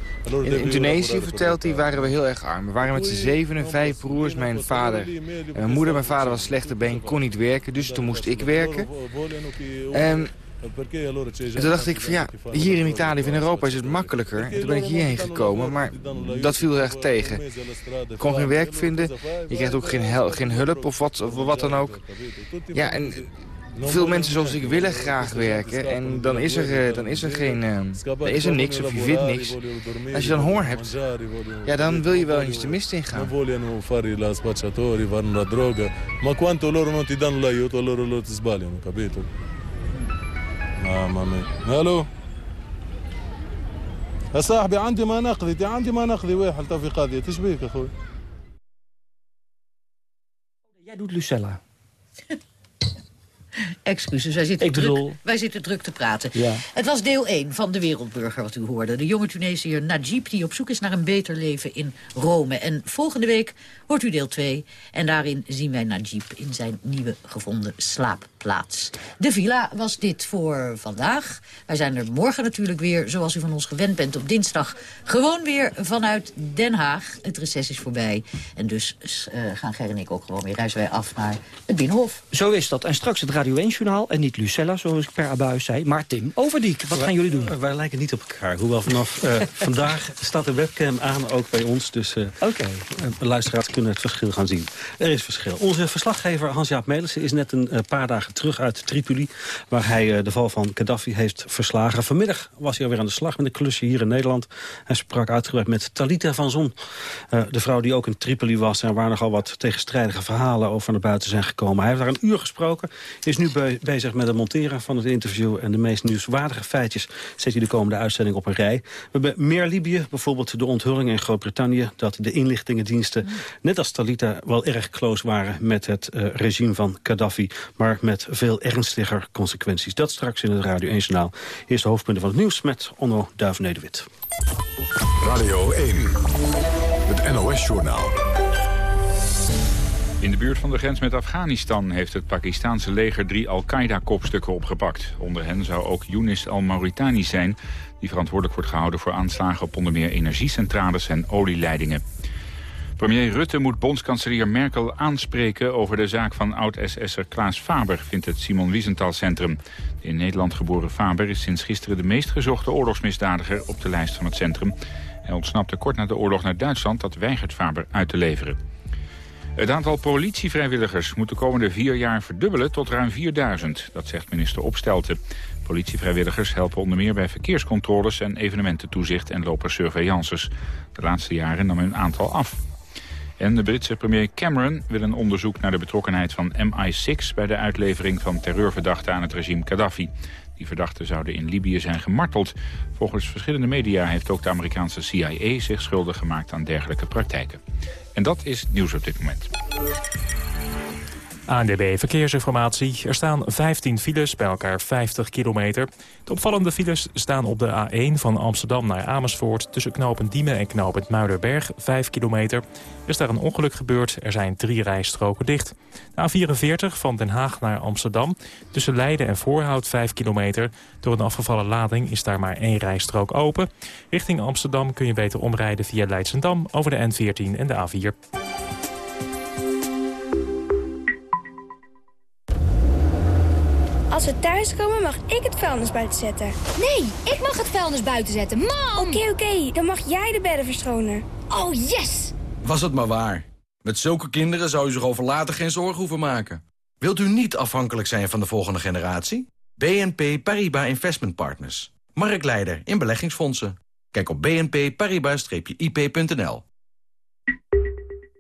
In, Tunesië, vertelt hij, waren we heel erg arm. We waren met z'n zeven en vijf broers, mijn vader. En mijn moeder, mijn vader was slechte been, kon niet werken, dus toen moest ik werken. Um, en toen dacht ik van ja, hier in Italië of in Europa is het makkelijker. En toen ben ik hierheen gekomen, maar dat viel echt tegen. Ik kon geen werk vinden, je krijgt ook geen, geen hulp of wat, of wat dan ook. Ja, en veel mensen zoals ik willen graag werken en dan is er, eh, dan is er, geen, uh, dan is er niks of je vindt niks. Als je dan honger hebt, ja, dan wil je wel eens de mist ingaan.
Ma quanto? ماما ألو يا صاحبي عندي ما نقضي عندي ما نقضي. واحد تو في قضيه إيش بيك أخوي؟
Jij doet Lucella.
Excuses, wij zitten, druk, wij zitten druk te praten. Ja. Het was deel 1 van De Wereldburger wat u hoorde. De jonge Tunesiër Najib die op zoek is naar een beter leven in Rome. En volgende week hoort u deel 2. En daarin zien wij Najib in zijn nieuwe gevonden slaapplaats. De villa was dit voor vandaag. Wij zijn er morgen natuurlijk weer, zoals u van ons gewend bent, op dinsdag. Gewoon weer vanuit Den Haag. Het reces is voorbij. En dus uh, gaan Ger en ik ook gewoon weer reizen wij af naar het Binnenhof.
Zo is dat. En straks het radio Radio 1-journaal. En niet Lucella, zoals ik per abuis zei, maar Tim Overdiek. Wat gaan jullie doen?
Wij, lijken niet op elkaar. Hoewel vanaf uh, vandaag staat de webcam aan, ook bij ons. Dus uh, okay. luisteraars kunnen het verschil gaan zien. Er is verschil. Onze verslaggever Hans-Jaap Melissen is net een paar dagen terug uit Tripoli... waar hij de val van Gaddafi heeft verslagen. Vanmiddag was hij alweer aan de slag met een klusje hier in Nederland. Hij sprak uitgebreid met Talita van Zon. de vrouw die ook in Tripoli was en waar nogal wat tegenstrijdige verhalen over naar buiten zijn gekomen. Hij heeft daar een uur gesproken. Is nu bezig met het monteren van het interview. En de meest nieuwswaardige feitjes zet hij de komende uitzending op een rij. We hebben meer Libië. Bijvoorbeeld de onthulling in Groot-Brittannië... dat de inlichtingendiensten, net als Talita, wel erg close waren... met het uh, regime van Gaddafi. Maar met veel ernstiger consequenties. Dat straks in het Radio 1-journaal. Eerst de hoofdpunten van het nieuws met Onno Duivenedewit.
Radio 1, het NOS-journaal.
In de buurt van de grens met Afghanistan heeft het Pakistanse leger drie Al-Qaeda-kopstukken opgepakt. Onder hen zou ook Younis al-Mauritani zijn, die verantwoordelijk wordt gehouden voor aanslagen op onder meer energiecentrales en olieleidingen. Premier Rutte moet bondskanselier Merkel aanspreken over de zaak van oud-SS'er Klaas Faber, vindt het Simon Wiesenthal Centrum. De in Nederland geboren Faber is sinds gisteren de meest gezochte oorlogsmisdadiger op de lijst van het centrum. Hij ontsnapte kort na de oorlog naar Duitsland, dat weigert Faber uit te leveren. Het aantal politievrijwilligers moet de komende vier jaar verdubbelen tot ruim 4000. Dat zegt minister Opstelten. Politievrijwilligers helpen onder meer bij verkeerscontroles en evenemententoezicht en lopersurveillances. De laatste jaren nam hun aantal af. En de Britse premier Cameron wil een onderzoek naar de betrokkenheid van MI6... bij de uitlevering van terreurverdachten aan het regime Gaddafi. Die verdachten zouden in Libië zijn gemarteld. Volgens verschillende media heeft ook de Amerikaanse CIA zich schuldig gemaakt aan dergelijke praktijken. En dat is nieuws op dit moment.
ANDB Verkeersinformatie. Er staan 15 files, bij elkaar 50 kilometer. De opvallende files staan op de A1 van Amsterdam naar Amersfoort... tussen knooppunt Diemen en knooppunt Muiderberg, 5 kilometer. Er is daar een ongeluk gebeurd, er zijn drie rijstroken dicht. De A44 van Den Haag naar Amsterdam, tussen Leiden en Voorhout 5 kilometer. Door een afgevallen lading is daar maar één rijstrook open. Richting Amsterdam kun je beter omrijden via Leidsendam over de N14 en de A4.
Als we thuiskomen mag ik het vuilnis buiten zetten.
Nee, ik mag het vuilnis buiten zetten. Mam!
Oké, oké. Dan mag jij de bedden verschonen.
Oh, yes!
Was het maar waar. Met zulke kinderen zou u zich over later geen zorgen hoeven maken. Wilt u niet afhankelijk zijn van de volgende generatie? BNP Paribas Investment Partners. Marktleider in beleggingsfondsen. Kijk op bnpparibas-ip.nl.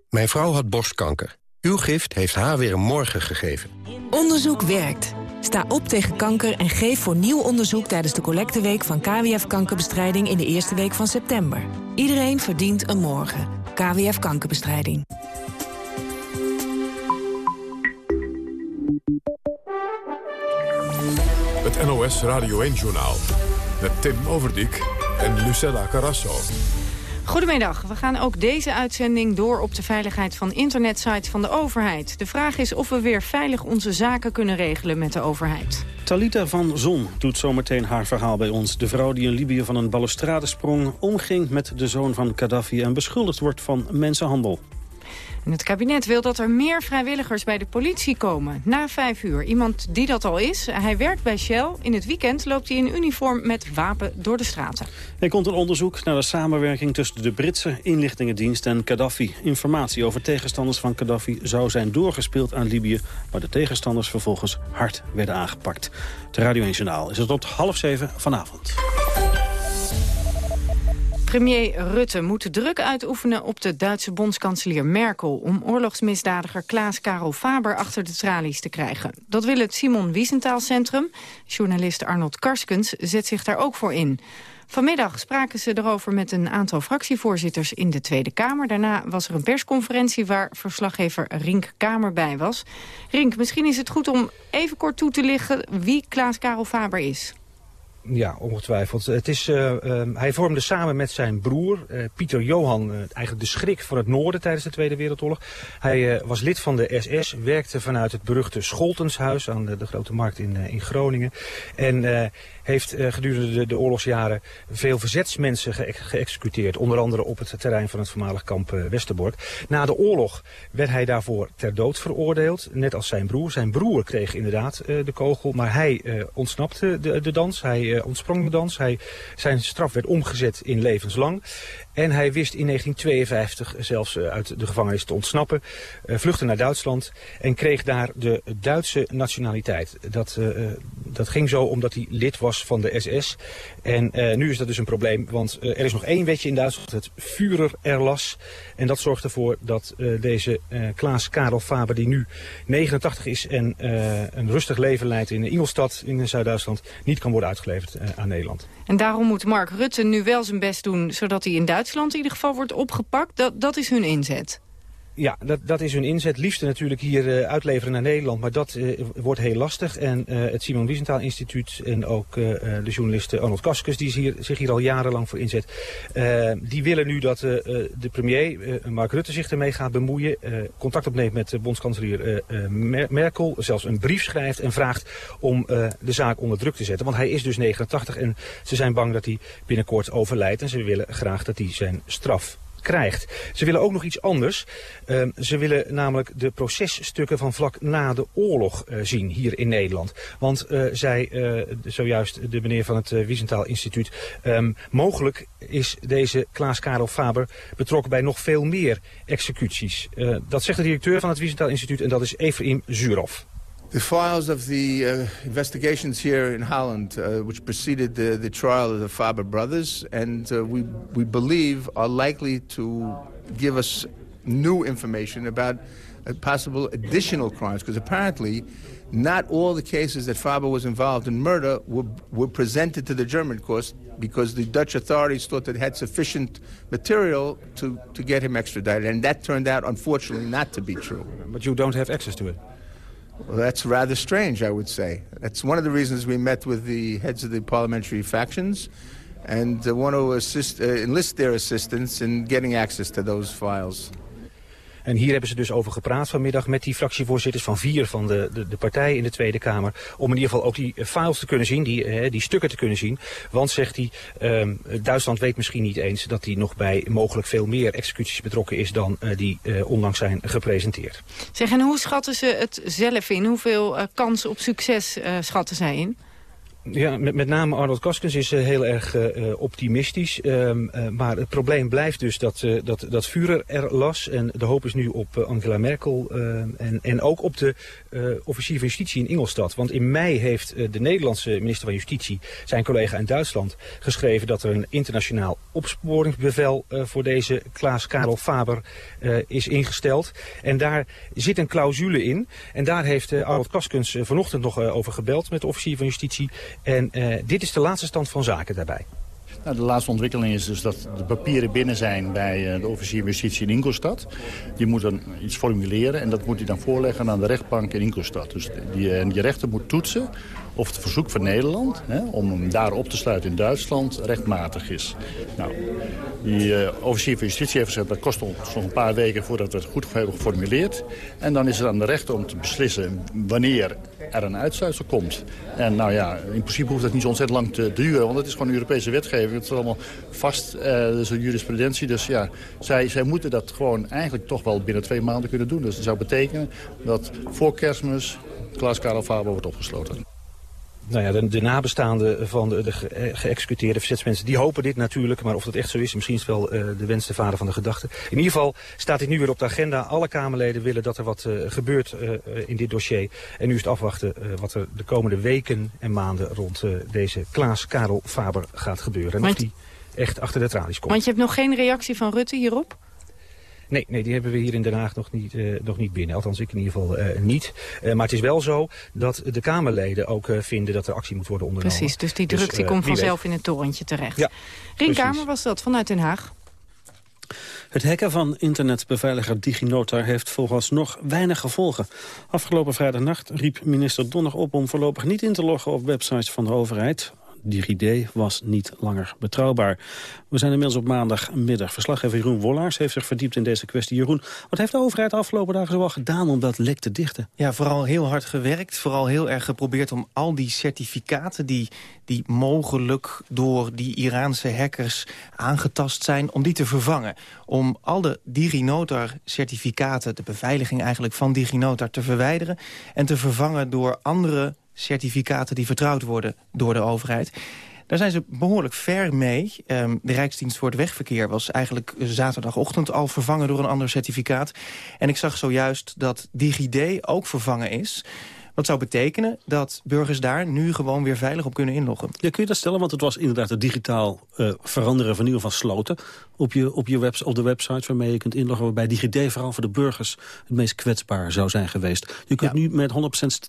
Mijn vrouw had borstkanker. Uw gift heeft haar weer een morgen gegeven.
Onderzoek werkt. Sta op tegen kanker en geef voor nieuw onderzoek tijdens de collecteweek van KWF Kankerbestrijding in de eerste week van september. Iedereen verdient een morgen. KWF Kankerbestrijding.
Het NOS Radio 1-journaal met Tim Overdijk en Lucella Carrasso.
Goedemiddag. We gaan ook deze uitzending door op de veiligheid van internetsites van de overheid. De vraag is of we weer veilig onze zaken kunnen regelen met de overheid.
Talita van Zon doet zometeen haar verhaal bij ons. De vrouw die in Libië van een balustrade sprong... omging met de zoon van Gaddafi en beschuldigd wordt van mensenhandel
het kabinet wil dat er meer vrijwilligers bij de politie komen. Na vijf uur. Iemand die dat al is. Hij werkt bij Shell. In het weekend loopt hij in uniform met wapen door de straten.
Er komt een onderzoek naar de samenwerking tussen de Britse inlichtingendienst en Gaddafi. Informatie over tegenstanders van Gaddafi zou zijn doorgespeeld aan Libië... waar de tegenstanders vervolgens hard werden aangepakt. De Radio 1 Journaal is het tot half zeven vanavond.
Premier Rutte moet druk uitoefenen op de Duitse bondskanselier Merkel... om oorlogsmisdadiger Klaas-Karel Faber achter de tralies te krijgen. Dat wil het Simon Wiesenthal Centrum. Journalist Arnold Karskens zet zich daar ook voor in. Vanmiddag spraken ze erover met een aantal fractievoorzitters in de Tweede Kamer. Daarna was er een persconferentie waar verslaggever Rink Kamer bij was. Rink, misschien is het goed om even kort toe te lichten wie Klaas-Karel Faber is.
Ja, ongetwijfeld. Het is, uh, uh, hij vormde samen met zijn broer, uh, Pieter Johan, eigenlijk de schrik van het noorden tijdens de Tweede Wereldoorlog. Hij was lid van de SS, werkte vanuit het beruchte Scholtenshuis aan de, de Grote Markt in, in Groningen. En heeft gedurende de, de, oorlogsjaren veel verzetsmensen ge geëxecuteerd. Onder andere op het terrein van het voormalig kamp Westerbork. Na de oorlog werd hij daarvoor ter dood veroordeeld, net als zijn broer. Zijn broer kreeg inderdaad de kogel, maar hij ontsnapte de, de dans. Hij uh, ontsprong de dans. Hij, zijn straf werd omgezet in levenslang. En hij wist in 1952 zelfs uh, uit de gevangenis te ontsnappen. Uh, vluchtte naar Duitsland en kreeg daar de Duitse nationaliteit. Dat, dat ging zo omdat hij lid was van de SS. En nu is dat dus een probleem, want er is nog één wetje in Duitsland, het Führererlass. En dat zorgt ervoor dat deze Klaas Karel Faber, die nu 89 is en een rustig leven leidt in Ingolstadt in Zuid-Duitsland, niet kan worden uitgeleverd. Eh, aan Nederland.
En daarom moet Mark Rutte nu wel zijn best doen... zodat hij in Duitsland in ieder geval wordt opgepakt. Dat, dat is hun inzet.
Ja, dat, dat is hun inzet. Liefste natuurlijk hier uh, uitleveren naar Nederland. Maar dat uh, wordt heel lastig. En uh, het Simon Wiesenthal Instituut en ook de journalist Arnold Kaskus... die hier, zich hier al jarenlang voor inzet... die willen nu dat de premier, Mark Rutte, zich ermee gaat bemoeien. contact opneemt met bondskanselier Merkel. Zelfs een brief schrijft en vraagt om de zaak onder druk te zetten. Want hij is dus 89 en ze zijn bang dat hij binnenkort overlijdt. En ze willen graag dat hij zijn straf krijgt. Ze willen ook nog iets anders. Uh, ze willen namelijk de processtukken van vlak na de oorlog uh, zien hier in Nederland. Want uh, zij, zojuist de meneer van het Wiesenthal Instituut, um, mogelijk is deze Klaas Karel Faber betrokken bij nog veel meer executies. dat zegt de directeur van het Wiesenthal Instituut en dat is Efraim Zurov.
The files of the uh, investigations here in Holland, uh, which preceded the, the, trial of the Faber brothers, and uh, we, we believe are likely to give us new information about possible additional crimes, because apparently not all the cases that Faber was involved in murder were, were presented to the German court because the Dutch authorities thought that had sufficient material to, to get him extradited. And that turned out, unfortunately, not to be true.
But you don't have access to it?
Well, that's rather strange, I would say. That's one of the reasons we met with the heads of the parliamentary factions and uh, want to assist, uh, enlist their assistance in getting access to those files.
En hier hebben ze dus over gepraat vanmiddag met die fractievoorzitters van vier van de, de, de partijen in de Tweede Kamer. Om in ieder geval ook die eh, files te kunnen zien, die, eh, die stukken te kunnen zien. Want, zegt hij, um, Duitsland weet misschien niet eens dat hij nog bij mogelijk veel meer executies betrokken is dan uh, die onlangs zijn gepresenteerd.
Zeg, en hoe schatten ze het zelf in? Hoeveel kans op succes schatten zij in?
Ja, met, met name Arnold Kaskens is uh, heel erg uh, optimistisch. Um, uh, maar het probleem blijft dus dat, dat, dat Führer er las. En de hoop is nu op Angela Merkel en, en ook op de officier van justitie in Ingolstad. Want in mei heeft de Nederlandse minister van Justitie zijn collega in Duitsland geschreven... dat er een internationaal opsporingsbevel voor deze Klaas Karel Faber is ingesteld. En daar zit een clausule in. En daar heeft Arnold Kaskens vanochtend nog over gebeld met de officier van justitie... En uh, dit is de laatste stand van zaken daarbij.
Nou, de laatste ontwikkeling is dus dat de papieren binnen zijn bij eh, de officier justitie in Ingolstadt. Die moet dan iets formuleren en dat moet hij dan voorleggen aan de rechtbank in Ingolstadt. Dus die, en die rechter moet toetsen of het verzoek van Nederland... Hè, om hem daar op te sluiten in Duitsland rechtmatig is. Nou, die uh, officier van justitie heeft gezegd... dat kost ons nog een paar weken voordat we het goed hebben geformuleerd. En dan is het aan de rechter om te beslissen wanneer er een uitsluitsel komt. En nou ja, in principe hoeft dat niet zo ontzettend lang te duren... want het is gewoon Europese wetgeving. Het is allemaal vast, uh, dus een jurisprudentie. Dus ja, zij, zij moeten dat gewoon eigenlijk toch wel binnen twee maanden kunnen doen. Dus dat zou betekenen dat voor kerstmis Klaas Karel Faber wordt opgesloten
nou ja, de, de nabestaanden van de, de ge geëxecuteerde verzetsmensen, die hopen dit natuurlijk. Maar of dat echt zo is, misschien is het wel uh, de wens de vader van de gedachte. In ieder geval staat dit nu weer op de agenda. Alle Kamerleden willen dat er wat uh, gebeurt uh, in dit dossier. En nu is het afwachten wat er de komende weken en maanden rond deze Klaas Karel Faber gaat gebeuren. En of die echt achter de tralies komt.
Want je hebt nog geen reactie van Rutte hierop?
Nee, nee, die hebben we hier in Den Haag nog niet, uh, nog niet binnen. Althans, ik in ieder geval uh, niet. Uh, maar het is wel zo dat de Kamerleden ook vinden dat er actie moet worden ondernomen.
Precies, dus die druk dus, die komt vanzelf in het torentje terecht. Ja, Rien Kamer was dat vanuit Den Haag.
Het hacken van internetbeveiliger DigiNotar heeft volgens nog weinig gevolgen. Afgelopen vrijdagnacht riep minister Donner op om voorlopig niet in te loggen op websites van de overheid DigiD was niet langer betrouwbaar. We zijn inmiddels op maandagmiddag. Verslaggever Jeroen Wollaars heeft zich verdiept in deze kwestie. Jeroen, wat heeft de overheid de afgelopen dagen zoal gedaan om dat lek te dichten?
Ja, vooral heel hard gewerkt. Vooral heel erg geprobeerd om al die certificaten... die, die mogelijk door die Iraanse hackers aangetast zijn... om die te vervangen. Om al de DigiNotar-certificaten, de beveiliging eigenlijk van DigiNotar... te verwijderen en te vervangen door andere certificaten die vertrouwd worden door de overheid. Daar zijn ze behoorlijk ver mee. Ehm, de Rijksdienst voor het Wegverkeer was eigenlijk zaterdagochtend al vervangen door een ander certificaat. En ik zag zojuist dat DigiD ook vervangen is. Wat zou betekenen dat burgers daar nu gewoon weer veilig op kunnen inloggen.
Ja, kun je dat stellen? Want het was inderdaad het digitaal uh, veranderen, van sloten... op, je, op, je webs op de website waarmee je kunt inloggen... waarbij DigiD vooral voor de burgers het meest kwetsbaar zou zijn geweest. Je kunt nu met 100%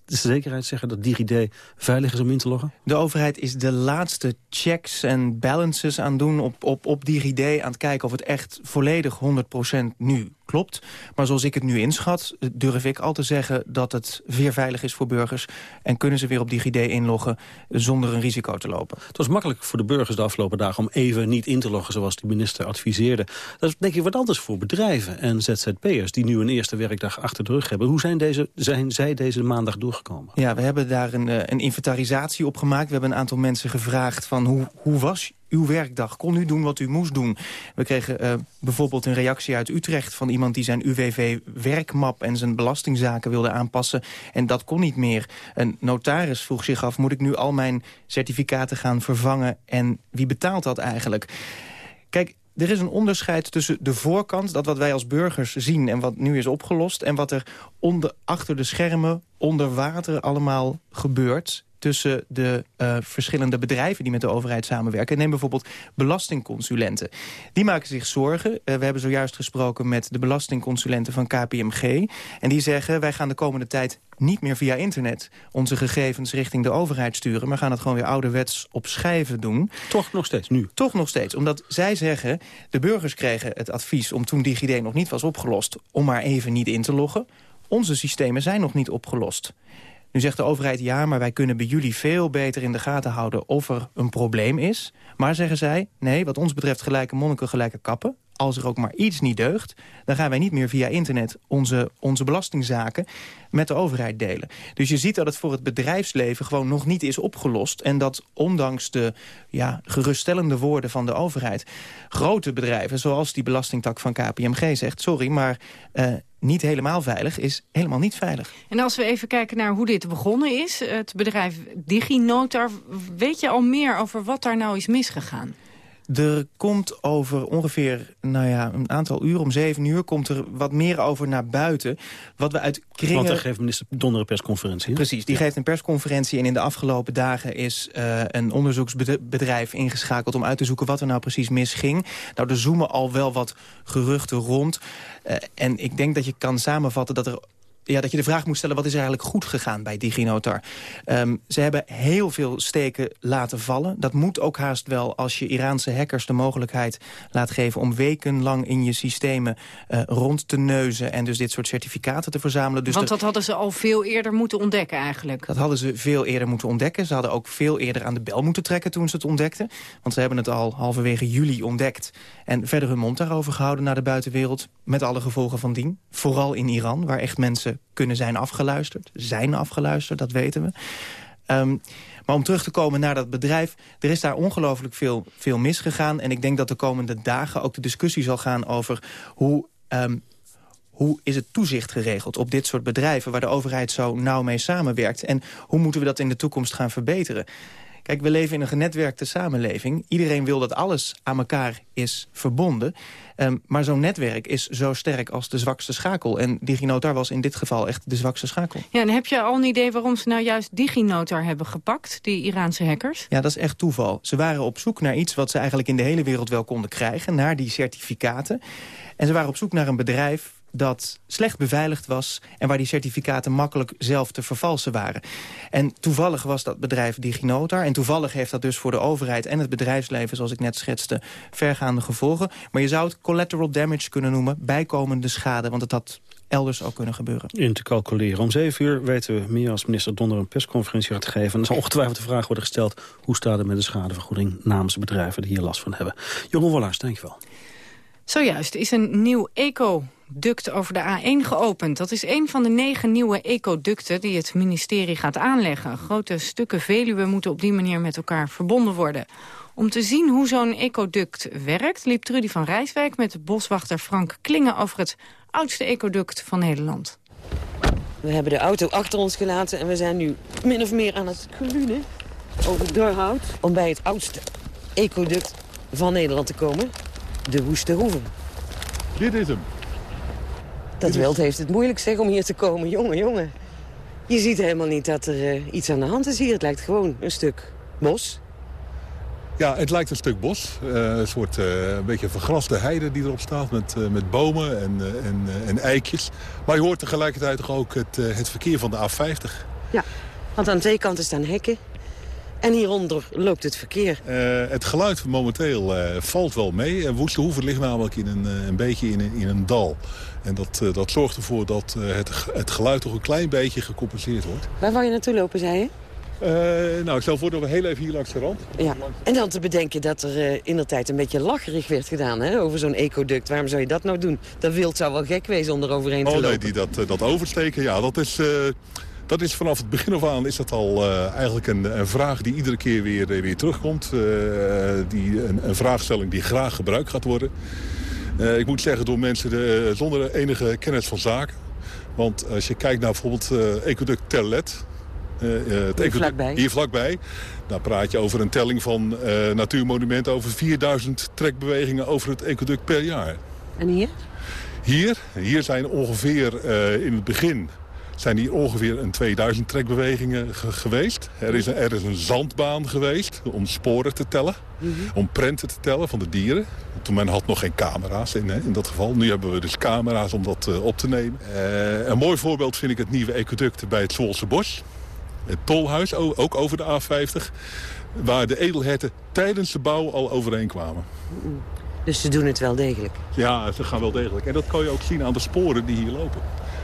zekerheid zeggen dat DigiD veilig is om in te loggen?
De overheid is de laatste checks en balances aan doen op, op, op DigiD... aan het kijken of het echt volledig 100% nu klopt. Maar zoals ik het nu inschat, durf ik al te zeggen dat het weer veilig is voor burgers. En kunnen ze weer op DigiD inloggen zonder een risico te lopen.
Het was makkelijk voor de burgers de afgelopen dagen om even niet in te loggen zoals de minister Dat is denk ik wat anders voor bedrijven en ZZP'ers die nu een eerste werkdag achter de rug hebben. Hoe zijn, deze, zijn zij deze maandag doorgekomen?
Ja, we hebben daar een, eh, een inventarisatie op gemaakt. We hebben een aantal mensen gevraagd van hoe, hoe was uw werkdag. Kon u doen wat u moest doen. We kregen uh, bijvoorbeeld een reactie uit Utrecht... van iemand die zijn UWV-werkmap en zijn belastingzaken wilde aanpassen. En dat kon niet meer. Een notaris vroeg zich af... moet ik nu al mijn certificaten gaan vervangen? En wie betaalt dat eigenlijk? Kijk, er is een onderscheid tussen de voorkant... dat wat wij als burgers zien en wat nu is opgelost... en wat er onder, achter de schermen, onder water allemaal gebeurt tussen de uh, verschillende bedrijven die met de overheid samenwerken. Neem bijvoorbeeld belastingconsulenten. Die maken zich zorgen. Uh, we hebben zojuist gesproken met de belastingconsulenten van KPMG. En die zeggen, wij gaan de komende tijd niet meer via internet onze gegevens richting de overheid sturen... maar gaan het gewoon weer ouderwets op schijven doen.
Toch nog steeds, nu?
Toch nog steeds, omdat zij zeggen... de burgers kregen het advies om toen DigiD nog niet was opgelost... om maar even niet in te loggen. Onze systemen zijn nog niet opgelost. Nu zegt de overheid, ja, maar wij kunnen bij jullie veel beter in de gaten houden of er een probleem is. Maar zeggen zij, nee, wat ons betreft gelijke monniken, gelijke kappen. Als er ook maar iets niet deugt, dan gaan wij niet meer via internet onze, onze belastingzaken met de overheid delen. Dus je ziet dat het voor het bedrijfsleven gewoon nog niet is opgelost. En dat ondanks de ja, geruststellende woorden van de overheid... grote bedrijven, zoals die belastingtak van KPMG zegt... sorry, maar uh, niet helemaal veilig is helemaal niet veilig.
En als we even kijken naar hoe dit begonnen is... het bedrijf DigiNotar, weet je al meer over wat daar nou is misgegaan?
Er komt over ongeveer nou ja, een aantal uur, om zeven uur... komt er wat meer over naar buiten. Wat we uit kringen... Want
dan geeft minister Donner een persconferentie.
Precies, die geeft een persconferentie. En in de afgelopen dagen is uh, een onderzoeksbedrijf ingeschakeld... om uit te zoeken wat er nou precies misging. Nou, er zoomen al wel wat geruchten rond. Uh, en ik denk dat je kan samenvatten dat er ja, dat je de vraag moet stellen... wat is er eigenlijk goed gegaan bij DigiNotar? Um, ze hebben heel veel steken laten vallen. Dat moet ook haast wel als je Iraanse hackers de mogelijkheid laat geven... om wekenlang in je systemen uh, rond te neuzen... en dus dit soort certificaten te verzamelen. Dus
Want dat hadden ze al veel eerder moeten ontdekken eigenlijk.
Dat hadden ze veel eerder moeten ontdekken. Ze hadden ook veel eerder aan de bel moeten trekken toen ze het ontdekten. Want ze hebben het al halverwege juli ontdekt... en verder hun mond daarover gehouden naar de buitenwereld... met alle gevolgen van dien. Vooral in Iran, waar echt mensen kunnen zijn afgeluisterd. Zijn afgeluisterd, dat weten we. Um, maar om terug te komen naar dat bedrijf... er is daar ongelooflijk veel, veel misgegaan. En ik denk dat de komende dagen ook de discussie zal gaan over... hoe um, hoe is het toezicht geregeld op dit soort bedrijven... waar de overheid zo nauw mee samenwerkt? En hoe moeten we dat in de toekomst gaan verbeteren? Kijk, we leven in een genetwerkte samenleving. Iedereen wil dat alles aan elkaar is verbonden. Um, maar zo'n netwerk is zo sterk als de zwakste schakel. En DigiNotar was in dit geval echt de zwakste schakel.
Ja, en heb je al een idee waarom ze nou juist DigiNotar hebben gepakt, die Iraanse hackers?
Ja, dat is echt toeval. Ze waren op zoek naar iets wat ze eigenlijk in de hele wereld wel konden krijgen. Naar die certificaten. En ze waren op zoek naar een bedrijf dat slecht beveiligd was... en waar die certificaten makkelijk zelf te vervalsen waren. En toevallig was dat bedrijf DigiNotar... en toevallig heeft dat dus voor de overheid en het bedrijfsleven... zoals ik net schetste, vergaande gevolgen. Maar je zou het collateral damage kunnen noemen, bijkomende schade... want het had elders ook kunnen gebeuren.
In te calculeren. Om zeven uur weten we meer als minister Donner een persconferentie gaat geven. En er zal ongetwijfeld de vraag worden gesteld... hoe staat het met de schadevergoeding namens de bedrijven die hier last van hebben. Jongen Wollaars, dankjewel.
Zojuist is een nieuw ecoduct over de A1 geopend. Dat is een van de negen nieuwe ecoducten die het ministerie gaat aanleggen. Grote stukken Veluwe moeten op die manier met elkaar verbonden worden. Om te zien hoe zo'n ecoduct werkt... liep Trudy van Rijswijk met boswachter Frank Klingen... over het oudste ecoduct van Nederland.
We hebben de auto achter ons gelaten en we zijn nu min of meer aan het gelunen over het doorhout... om bij het oudste ecoduct van Nederland te komen, de Woeste Hoeven.
Dit is hem.
Dat wild heeft het moeilijk zeg om hier te komen, jongen, jongen. Je ziet helemaal niet dat er uh, iets aan de hand is hier. Het lijkt gewoon een stuk bos.
Ja, het lijkt een stuk bos. Uh, een soort uh, een beetje vergraste heide die erop staat met, uh, met bomen en, en, en eikjes. Maar je hoort tegelijkertijd toch ook het, het verkeer van de A50.
Ja, want aan twee kanten staan hekken. En hieronder loopt het verkeer.
het geluid momenteel valt wel mee. En Woesterhoeven ligt namelijk in een, een beetje in een, in een dal. En dat, dat zorgt ervoor dat het, het geluid toch een klein beetje gecompenseerd wordt.
Waar wou je naartoe lopen, zei je?
Uh, nou, ik stel voor dat we heel even hier langs de rand.
Ja. En dan te bedenken dat er uh, in de tijd een beetje lacherig werd gedaan hè, over zo'n ecoduct. Waarom zou je dat nou doen? Dat wild zou wel gek wezen om er overheen
oh,
te lopen.
Oh nee, die dat, dat oversteken, ja, dat is... Dat is vanaf het begin af aan is dat al eigenlijk een, een, vraag die iedere keer weer, weer terugkomt. die, een, een, vraagstelling die graag gebruikt gaat worden. Ik moet zeggen door mensen de, zonder enige kennis van zaken. Want als je kijkt naar bijvoorbeeld ecoduct Terlet...
Uh, het hier vlakbij.
Hier vlakbij. Dan praat je over een telling van uh, natuurmonumenten over 4000 trekbewegingen over het ecoduct per jaar.
En hier?
Hier, hier zijn ongeveer uh, in het begin zijn hier ongeveer een 2000 trekbewegingen geweest. Er is, een, er is een zandbaan geweest om sporen te tellen. Mm -hmm. Om prenten te tellen van de dieren. Toen men had nog geen camera's in, in dat geval. Nu hebben we dus camera's om dat uh, op te nemen. Uh, een mooi voorbeeld vind ik het nieuwe ecoduct bij het Zwolse Bos. Het tolhuis, ook over de A50. Waar de edelherten tijdens de bouw al overeen kwamen.
Dus ze doen het wel degelijk?
Ja, ze gaan wel degelijk. En dat kan je ook zien aan de sporen die hier lopen.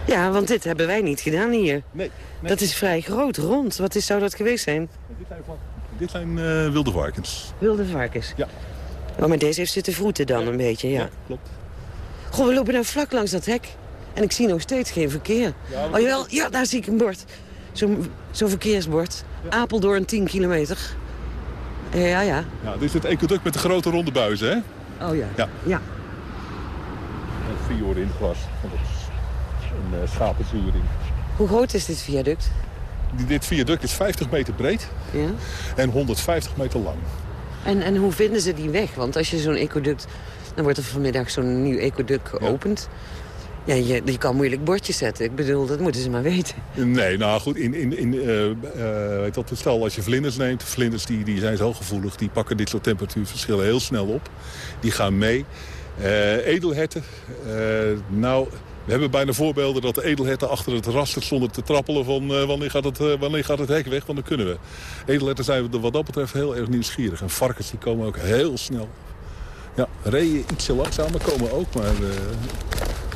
Ja, want dit hebben wij niet gedaan hier.
Nee. nee.
Dat is vrij groot, rond. Wat is, zou dat geweest zijn?
Dit zijn, dit zijn uh, wilde varkens.
Wilde varkens?
Ja.
Oh, maar deze heeft zitten vroeten dan
ja.
een beetje, ja.
Ja, klopt.
Goh, we lopen nou vlak langs dat hek. En ik zie nog steeds geen verkeer. Ja, oh jawel, ja, daar zie ik een bord. Zo'n zo verkeersbord. Apeldoorn 10 kilometer. Ja, ja.
Ja, dit is het ecoduct met de grote ronde buizen, hè?
Oh ja.
Ja.
ja.
Een vioor in glas. Een uh, schapenzuring.
Hoe groot is dit viaduct?
Dit viaduct is 50 meter breed
ja.
en 150 meter lang.
En, en hoe vinden ze die weg? Want als je zo'n ecoduct... Dan wordt er vanmiddag zo'n nieuw ecoduct geopend. Ja. Ja, je, je, kan moeilijk bordjes zetten. Ik bedoel, dat moeten ze maar weten.
Nee, nou goed, in, in, in, uh, uh, weet dat, stel als je vlinders neemt. Vlinders die, die zijn zo gevoelig, die pakken dit soort temperatuurverschillen heel snel op. Die gaan mee. Uh, edelherten, nou, we hebben bijna voorbeelden dat de edelherten achter het raster zonder te trappelen van wanneer, gaat het, wanneer gaat het hek weg, want dan kunnen we. Edelherten zijn wat dat betreft heel erg nieuwsgierig. En varkens die komen ook heel snel. Ja, reeën ietsje langzamer komen ook, maar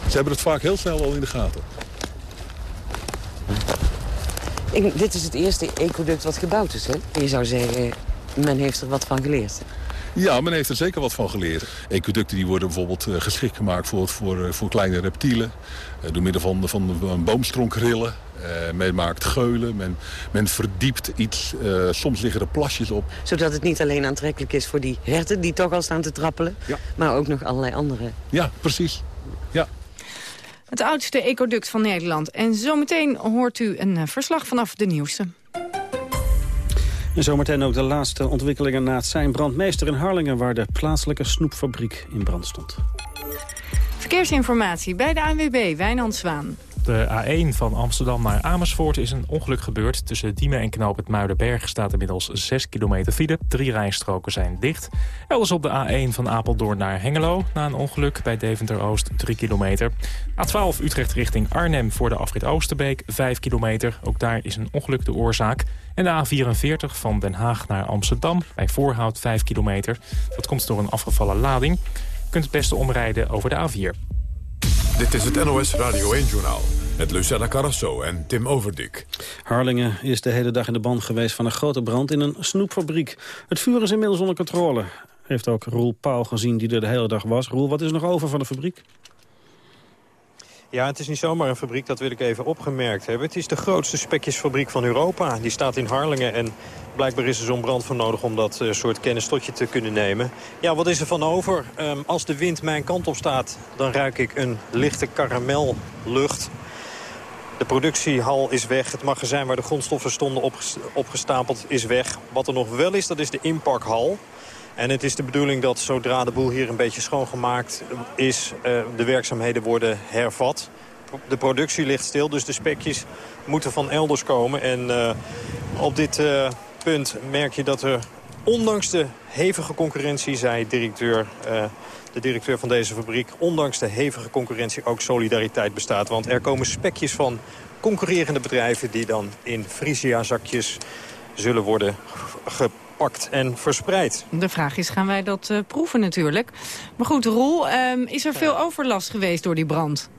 ze hebben het vaak heel snel al in de gaten.
Ik, dit is het eerste ecoduct wat gebouwd is, hè? Je zou zeggen, men heeft er wat van geleerd.
Ja, men heeft er zeker wat van geleerd. Ecoducten die worden bijvoorbeeld uh, geschikt gemaakt voor, voor, voor kleine reptielen. Uh, door middel van, van boomstronkrillen. Uh, men maakt geulen, men, men verdiept iets. soms liggen er plasjes op.
Zodat het niet alleen aantrekkelijk is voor die herten die toch al staan te trappelen.
Ja.
Maar ook nog allerlei andere.
Ja, precies. Ja.
Het oudste ecoduct van Nederland. En zometeen hoort u een verslag vanaf de nieuwste.
En zometeen ook de laatste ontwikkelingen na het zijn brandmeester in Harlingen... waar de plaatselijke snoepfabriek in brand stond.
Verkeersinformatie bij de ANWB, Wijnand Zwaan.
De A1 van Amsterdam naar Amersfoort is een ongeluk gebeurd. Tussen Diemen en Knoop het Muidenberg staat inmiddels 6 kilometer file. Drie rijstroken zijn dicht. Elders op de A1 van Apeldoorn naar Hengelo. Na een ongeluk bij Deventer-Oost 3 kilometer. A12 Utrecht richting Arnhem voor de afrit Oosterbeek 5 kilometer. Ook daar is een ongeluk de oorzaak. En de A44 van Den Haag naar Amsterdam bij Voorhout 5 kilometer. Dat komt door een afgevallen lading. Je kunt het beste omrijden over de A4.
Dit is het NOS Radio 1-journaal met Lucella Carrasso en Tim Overdik.
Harlingen is de hele dag in de band geweest van een grote brand in een snoepfabriek. Het vuur is inmiddels onder controle. Heeft ook Roel Pauw gezien die er de hele dag was. Roel, wat is er nog over van de fabriek?
Ja, het is niet zomaar een fabriek, dat wil ik even opgemerkt hebben. Het is de grootste spekjesfabriek van Europa. Die staat in Harlingen en blijkbaar is er zo'n brand voor nodig... om dat uh, soort kennis tot je te kunnen nemen. Ja, wat is er van over? Um, als de wind mijn kant op staat, dan ruik ik een lichte karamellucht. De productiehal is weg. Het magazijn waar de grondstoffen stonden opgestapeld is weg. Wat er nog wel is, dat is de inpakhal. En het is de bedoeling dat zodra de boel hier een beetje schoongemaakt is... Uh, de werkzaamheden worden hervat. De productie ligt stil, dus de spekjes moeten van elders komen. En uh, op dit uh, punt merk je dat er ondanks de hevige concurrentie... zei directeur, de directeur van deze fabriek... ondanks de hevige concurrentie ook solidariteit bestaat. Want er komen spekjes van concurrerende bedrijven... die dan in Frisia-zakjes zullen worden gepakt en verspreid.
De vraag is, gaan wij dat uh, proeven natuurlijk? Maar goed, Roel, um, is er veel overlast geweest door die brand?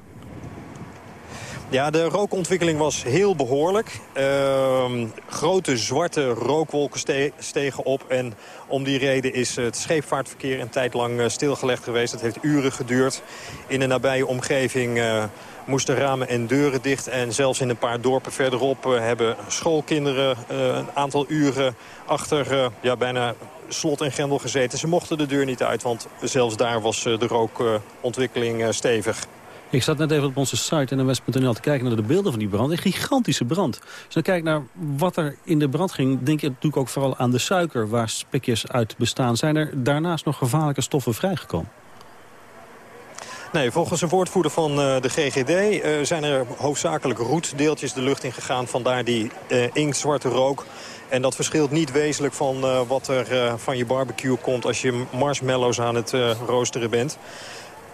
Ja, de rookontwikkeling was heel behoorlijk. Uh, grote zwarte rookwolken ste stegen op. En om die reden is het scheepvaartverkeer een tijd lang uh, stilgelegd geweest. Het heeft uren geduurd. In de nabije omgeving uh, moesten ramen en deuren dicht. En zelfs in een paar dorpen verderop uh, hebben schoolkinderen een aantal uren achter uh, ja, bijna slot en grendel gezeten. Ze mochten de deur niet uit, want zelfs daar was de rookontwikkeling stevig.
Ik zat net even op onze site nws.nl te kijken naar de beelden van die brand. Een gigantische brand. Als je kijkt naar wat er in de brand ging... denk ik natuurlijk ook vooral aan de suiker waar spekjes uit bestaan. Zijn er daarnaast nog gevaarlijke stoffen vrijgekomen?
Nee, volgens een woordvoerder van uh, de GGD uh, zijn er hoofdzakelijk roetdeeltjes de lucht in gegaan. Vandaar die uh, inktzwarte rook. En dat verschilt niet wezenlijk van wat er van je barbecue komt... als je marshmallows aan het roosteren bent.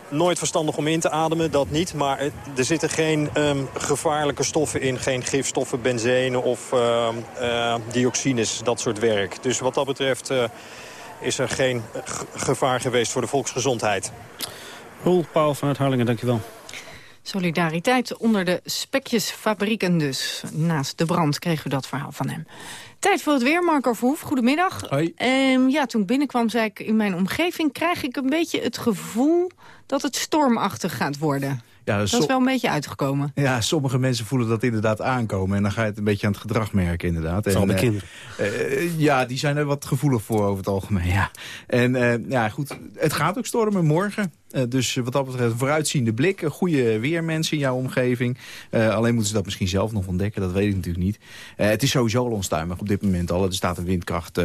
Nooit verstandig om in te ademen, dat niet. Maar er zitten geen um, gevaarlijke stoffen in. Geen gifstoffen, benzene of dioxines, dat soort werk. Dus wat dat betreft is er geen gevaar geweest voor de volksgezondheid.
Roel Paul vanuit Harlingen, dankjewel.
Solidariteit onder de spekjesfabrieken dus. Naast de brand kregen we dat verhaal van hem. Tijd voor het weer, Marco Verhoef. Goedemiddag.
Hoi.
Um, ja, toen ik binnenkwam zei ik in mijn omgeving... krijg ik een beetje het gevoel dat het stormachtig gaat worden. Ja, dat is wel een beetje uitgekomen.
Ja, sommige mensen voelen dat inderdaad aankomen. En dan ga je het een beetje aan het gedrag merken, inderdaad.
Vooral de
uh,
kinderen.
Uh, ja, die zijn er wat gevoelig voor over het algemeen, ja. En uh, ja, goed, het gaat ook stormen morgen. Uh, dus wat dat betreft vooruitziende blik. Goede weermensen in jouw omgeving. Uh, alleen moeten ze dat misschien zelf nog ontdekken. Dat weet ik natuurlijk niet. Uh, het is sowieso al onstuimig op dit moment al. Er staat een windkracht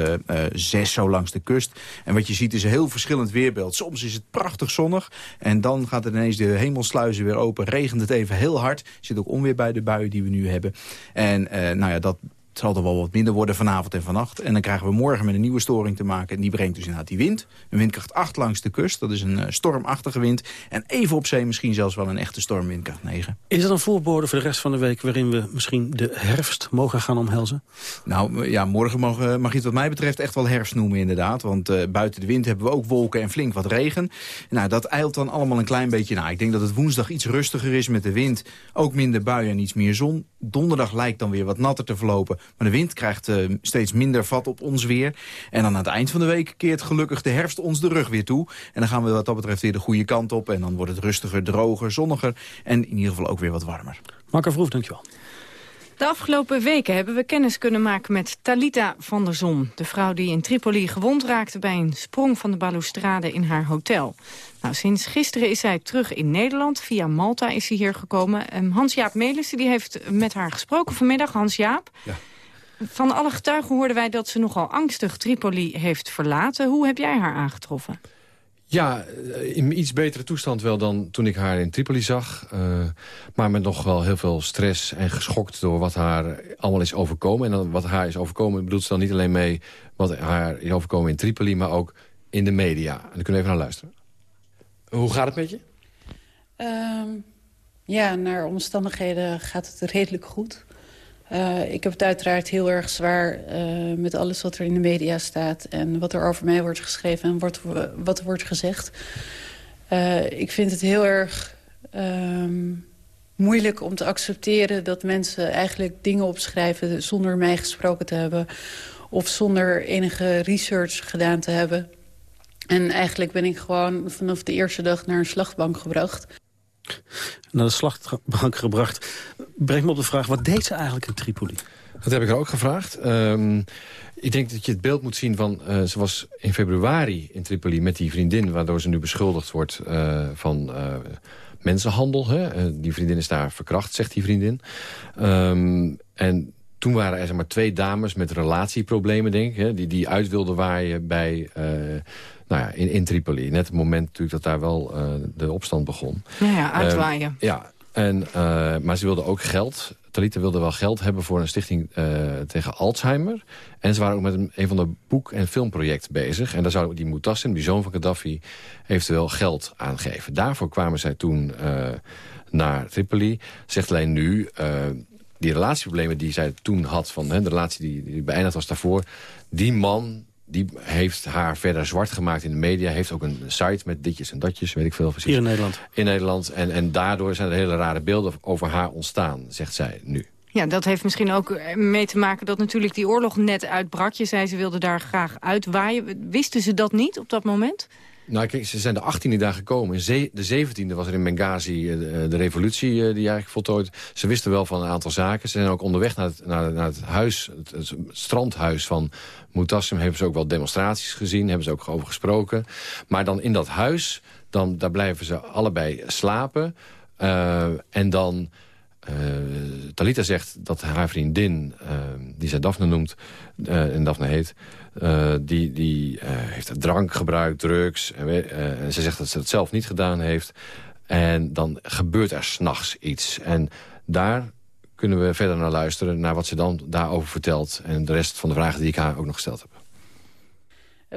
6 zo langs de kust. En wat je ziet is een heel verschillend weerbeeld. Soms is het prachtig zonnig. En dan gaat er ineens de hemelsluizen weer open. Regent het even heel hard. Er zit ook onweer bij de buien die we nu hebben. En nou ja, dat het zal er wel wat minder worden vanavond en vannacht. En dan krijgen we morgen met een nieuwe storing te maken. En die brengt dus inderdaad die wind. Een windkracht 8 langs de kust. Dat is een uh, stormachtige wind. En even op zee misschien zelfs wel een echte storm windkracht 9.
Is dat een voorbode voor de rest van de week... waarin we misschien de herfst mogen gaan omhelzen?
Nou ja, morgen mag, mag je het wat mij betreft echt wel herfst noemen inderdaad. Want uh, buiten de wind hebben we ook wolken en flink wat regen. Nou, dat eilt dan allemaal een klein beetje na. Ik denk dat het woensdag iets rustiger is met de wind. Ook minder buien en iets meer zon. Donderdag lijkt dan weer wat natter te verlopen. Maar de wind krijgt uh, steeds minder vat op ons weer. En dan aan het eind van de week keert gelukkig de herfst ons de rug weer toe. En dan gaan we wat dat betreft weer de goede kant op. En dan wordt het rustiger, droger, zonniger. En in ieder geval ook weer wat warmer.
Marco Vroef, dankjewel.
De afgelopen weken hebben we kennis kunnen maken met Talita van der Zon. De vrouw die in Tripoli gewond raakte bij een sprong van de balustrade in haar hotel. Nou, sinds gisteren is zij terug in Nederland. Via Malta is ze hier gekomen. Um, Hans-Jaap Melissen die heeft met haar gesproken vanmiddag. Hans-Jaap, ja. Van alle getuigen hoorden wij dat ze nogal angstig Tripoli heeft verlaten. Hoe heb jij haar aangetroffen?
Ja, in iets betere toestand wel dan toen ik haar in Tripoli zag. Uh, maar met nog wel heel veel stress en geschokt door wat haar allemaal is overkomen. En dan wat haar is overkomen bedoelt ze dan niet alleen mee wat haar is overkomen in Tripoli... maar ook in de media. En daar kunnen we even naar luisteren. Hoe gaat het met je?
Um, ja, naar omstandigheden gaat het redelijk goed. Uh, ik heb het uiteraard heel erg zwaar uh, met alles wat er in de media staat... en wat er over mij wordt geschreven en wordt, wat er wordt gezegd. Uh, ik vind het heel erg ehm, moeilijk om te accepteren dat mensen eigenlijk dingen opschrijven... zonder mij gesproken te hebben of zonder enige research gedaan te hebben. En eigenlijk ben ik gewoon vanaf de eerste dag naar een slachtbank gebracht.
Naar de slachtbank gebracht. Brengt me op de vraag, wat deed ze eigenlijk in Tripoli?
Dat heb ik haar ook gevraagd. Um, ik denk dat je het beeld moet zien van... Uh, ze was in februari in Tripoli met die vriendin... waardoor ze nu beschuldigd wordt uh, van uh, mensenhandel. Hè? die vriendin is daar verkracht, zegt die vriendin. Um, en toen waren er zeg maar, twee dames met relatieproblemen, denk ik... Hè? Die, die uit wilden waaien bij... Nou ja, in, in Tripoli. Net het moment natuurlijk dat daar wel de opstand begon.
Ja, ja uitwaaien.
Ja, en, uh, maar ze wilden ook geld. Talita wilde wel geld hebben voor een stichting uh, tegen Alzheimer. En ze waren ook met een, een van de boek- en filmproject bezig. En daar zou die Mutassim, die zoon van Gaddafi, eventueel geld aangeven. Daarvoor kwamen zij toen naar Tripoli. Zegt alleen nu, die relatieproblemen die zij toen had... van hè, de relatie die, die beëindigd was daarvoor... die man die heeft haar verder zwart gemaakt in de media. Heeft ook een site met ditjes en datjes, weet ik veel precies.
Hier in Nederland.
In Nederland. En, en daardoor zijn er hele rare beelden over haar ontstaan, zegt zij nu.
Ja, dat heeft misschien ook mee te maken dat natuurlijk die oorlog net uitbrak. Je zei ze wilde daar graag uitwaaien. Wisten ze dat niet op dat moment?
Nou, kijk, ze zijn de 18e daar gekomen. De 17e was er in Benghazi eh, de revolutie eh, die eigenlijk voltooid. Ze wisten wel van een aantal zaken. Ze zijn ook onderweg naar het, naar, naar het huis, het, strandhuis van Mutassim. Hebben ze ook wel demonstraties gezien, hebben ze ook over gesproken. Maar dan in dat huis, dan, daar blijven ze allebei slapen. En dan... Talita zegt dat haar vriendin, die zij Daphne noemt, en Daphne heet... Uh, die die uh, heeft drank gebruikt, drugs. En, uh, en, ze zegt dat ze het zelf niet gedaan heeft. En dan gebeurt er s'nachts iets. En daar kunnen we verder naar luisteren... naar wat ze dan daarover vertelt. En de rest van de vragen die ik haar ook nog gesteld heb.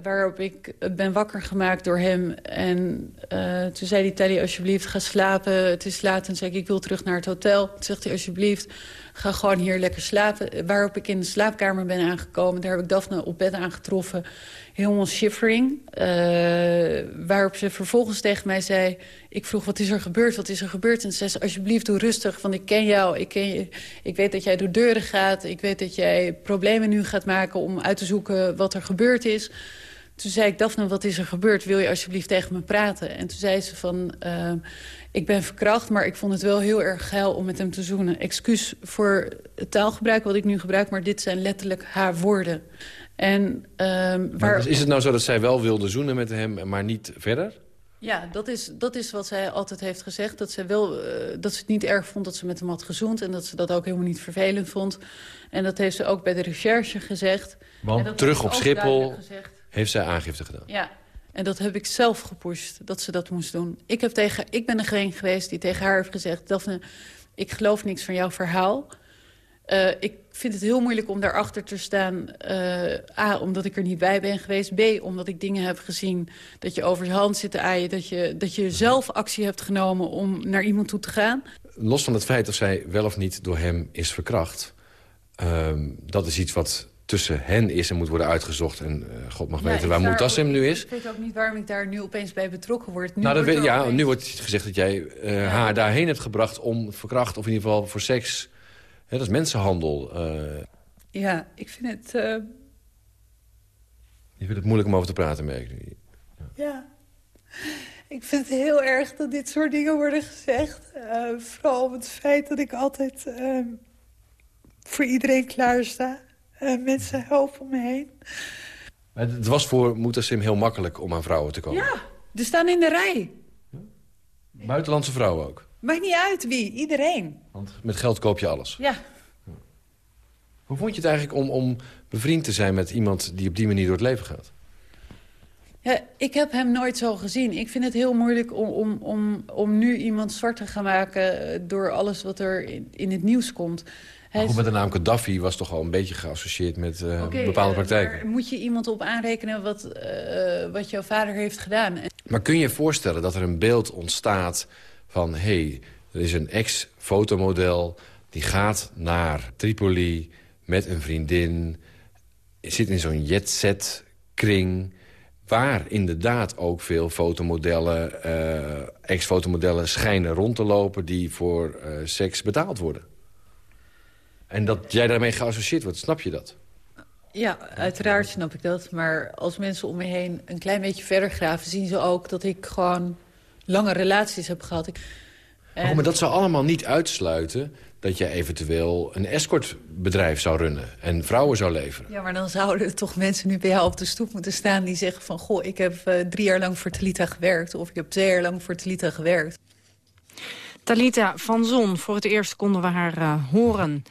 Waarop ik ben wakker gemaakt door hem. En toen zei hij, Telly, alsjeblieft, ga slapen. Het is laat. En zei ik, ik wil terug naar het hotel. Toen zegt hij, alsjeblieft, ga gewoon hier lekker slapen. Waarop ik in de slaapkamer ben aangekomen. Daar heb ik Daphne op bed aangetroffen. Helemaal shivering. Uh, waarop ze vervolgens tegen mij zei... Ik vroeg, wat is er gebeurd? Wat is er gebeurd? En ze zei, alsjeblieft, doe rustig. Want ik ken jou. Ik, ken je. ik weet dat jij door deuren gaat. Ik weet dat jij problemen nu gaat maken... om uit te zoeken wat er gebeurd is. Toen zei ik, Daphne, wat is er gebeurd? Wil je alsjeblieft tegen me praten? En toen zei ze van, uh, ik ben verkracht... maar ik vond het wel heel erg geil om met hem te zoenen. Excuus voor het taalgebruik wat ik nu gebruik... maar dit zijn letterlijk haar woorden. En, uh, waar...
Is het nou zo dat zij wel wilde zoenen met hem, maar niet verder?
Ja, dat is, dat is wat zij altijd heeft gezegd. Dat ze, wel, uh, dat ze het niet erg vond dat ze met hem had gezoend... en dat ze dat ook helemaal niet vervelend vond. En dat heeft ze ook bij de recherche gezegd.
Want terug op Schiphol heeft zij aangifte gedaan?
Ja, en dat heb ik zelf gepusht, dat ze dat moest doen. Ik, heb tegen, ik ben degene geweest die tegen haar heeft gezegd... Daphne, ik geloof niks van jouw verhaal. Uh, ik vind het heel moeilijk om daarachter te staan. Uh, A, omdat ik er niet bij ben geweest. B, omdat ik dingen heb gezien dat je over zijn hand zit te aaien. Dat je, dat je zelf actie hebt genomen om naar iemand toe te gaan.
Los van het feit of zij wel of niet door hem is verkracht... Uh, dat is iets wat tussen hen is en moet worden uitgezocht. En uh, God mag ja, weten waar Mutassim nu is.
Ik weet ook niet waarom ik daar nu opeens bij betrokken word.
Nu nou, wordt ja, opeens... nu wordt gezegd dat jij uh, ja. haar daarheen hebt gebracht om verkracht... of in ieder geval voor seks. Ja, dat is mensenhandel. Uh...
Ja, ik vind het...
Je vindt het moeilijk om over te praten, merk ik.
Ja. ja. Ik vind het heel erg dat dit soort dingen worden gezegd. vooral om het feit dat ik altijd voor iedereen klaar sta. Uh, mensen helpen om me heen.
Het was voor Moetasim heel makkelijk om aan vrouwen te komen.
Ja, er staan in de rij.
Buitenlandse vrouwen ook?
Maakt niet uit wie, iedereen.
Want met geld koop je alles?
Ja.
Hoe vond je het eigenlijk om, om bevriend te zijn met iemand die op die manier door het leven gaat?
Ja, ik heb hem nooit zo gezien. Ik vind het heel moeilijk om, om, om, om nu iemand zwart te gaan maken... Eh, door alles wat er in, in het nieuws komt.
Goed, met de naam Gaddafi was toch al een beetje geassocieerd met uh, okay, bepaalde praktijken.
moet je iemand op aanrekenen wat, uh, wat jouw vader heeft gedaan?
Maar kun je je voorstellen dat er een beeld ontstaat van... hé, hey, er is een ex-fotomodel die gaat naar Tripoli met een vriendin... zit in zo'n jetset kring waar inderdaad ook veel fotomodellen, uh, ex-fotomodellen schijnen rond te lopen... die voor seks betaald worden. En dat jij daarmee geassocieerd wordt, snap je dat?
Ja, uiteraard snap ik dat. Maar als mensen om me heen een klein beetje verder graven... zien ze ook dat ik gewoon lange relaties heb gehad. Ik...
En... Oh, maar dat zou allemaal niet uitsluiten dat je eventueel een escortbedrijf zou runnen en vrouwen zou leveren.
Ja, maar dan zouden er toch mensen nu bij jou op de stoep moeten staan... die zeggen van, goh, ik heb uh, drie jaar lang voor Talita gewerkt... of ik heb twee jaar lang voor Talita gewerkt.
Talita van Zon, voor het eerst konden we haar uh, horen.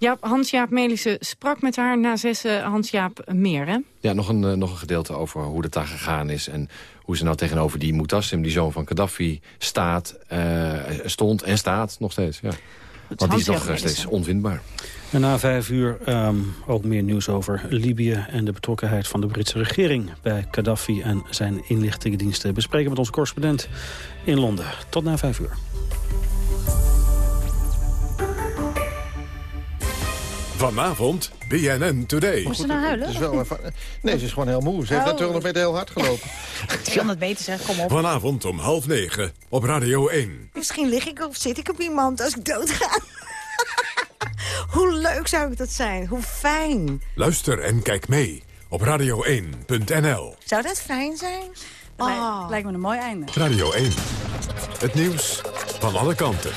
Ja, Hans-Jaap Melissen sprak met haar na zes Hans-Jaap meer, hè?
Ja, nog een, uh, nog een gedeelte over hoe het daar gegaan is... en hoe ze nou tegenover die Mutassim, die zoon van Gaddafi, staat, uh, stond en staat nog steeds. Ja. Want die is nog steeds onvindbaar.
En na vijf uur um, ook meer nieuws over Libië... en de betrokkenheid van de Britse regering bij Gaddafi... en zijn inlichtingendiensten bespreken met onze correspondent in Londen. Tot na vijf uur.
Vanavond BNN Today.
Moest ze nou huilen?
Is wel nee, ze is gewoon heel moe. Ze heeft
Oh.
net 200 meter heel hard gelopen.
200 meter zeg, kom op.
Vanavond om half negen op Radio 1.
Misschien lig ik of zit ik op iemand als ik doodga. Hoe leuk zou ik dat zijn? Hoe fijn.
Luister en kijk mee op radio1.nl.
Zou dat fijn zijn?
Lijkt- Lijkt me een mooi einde.
Radio 1. Het nieuws van alle kanten.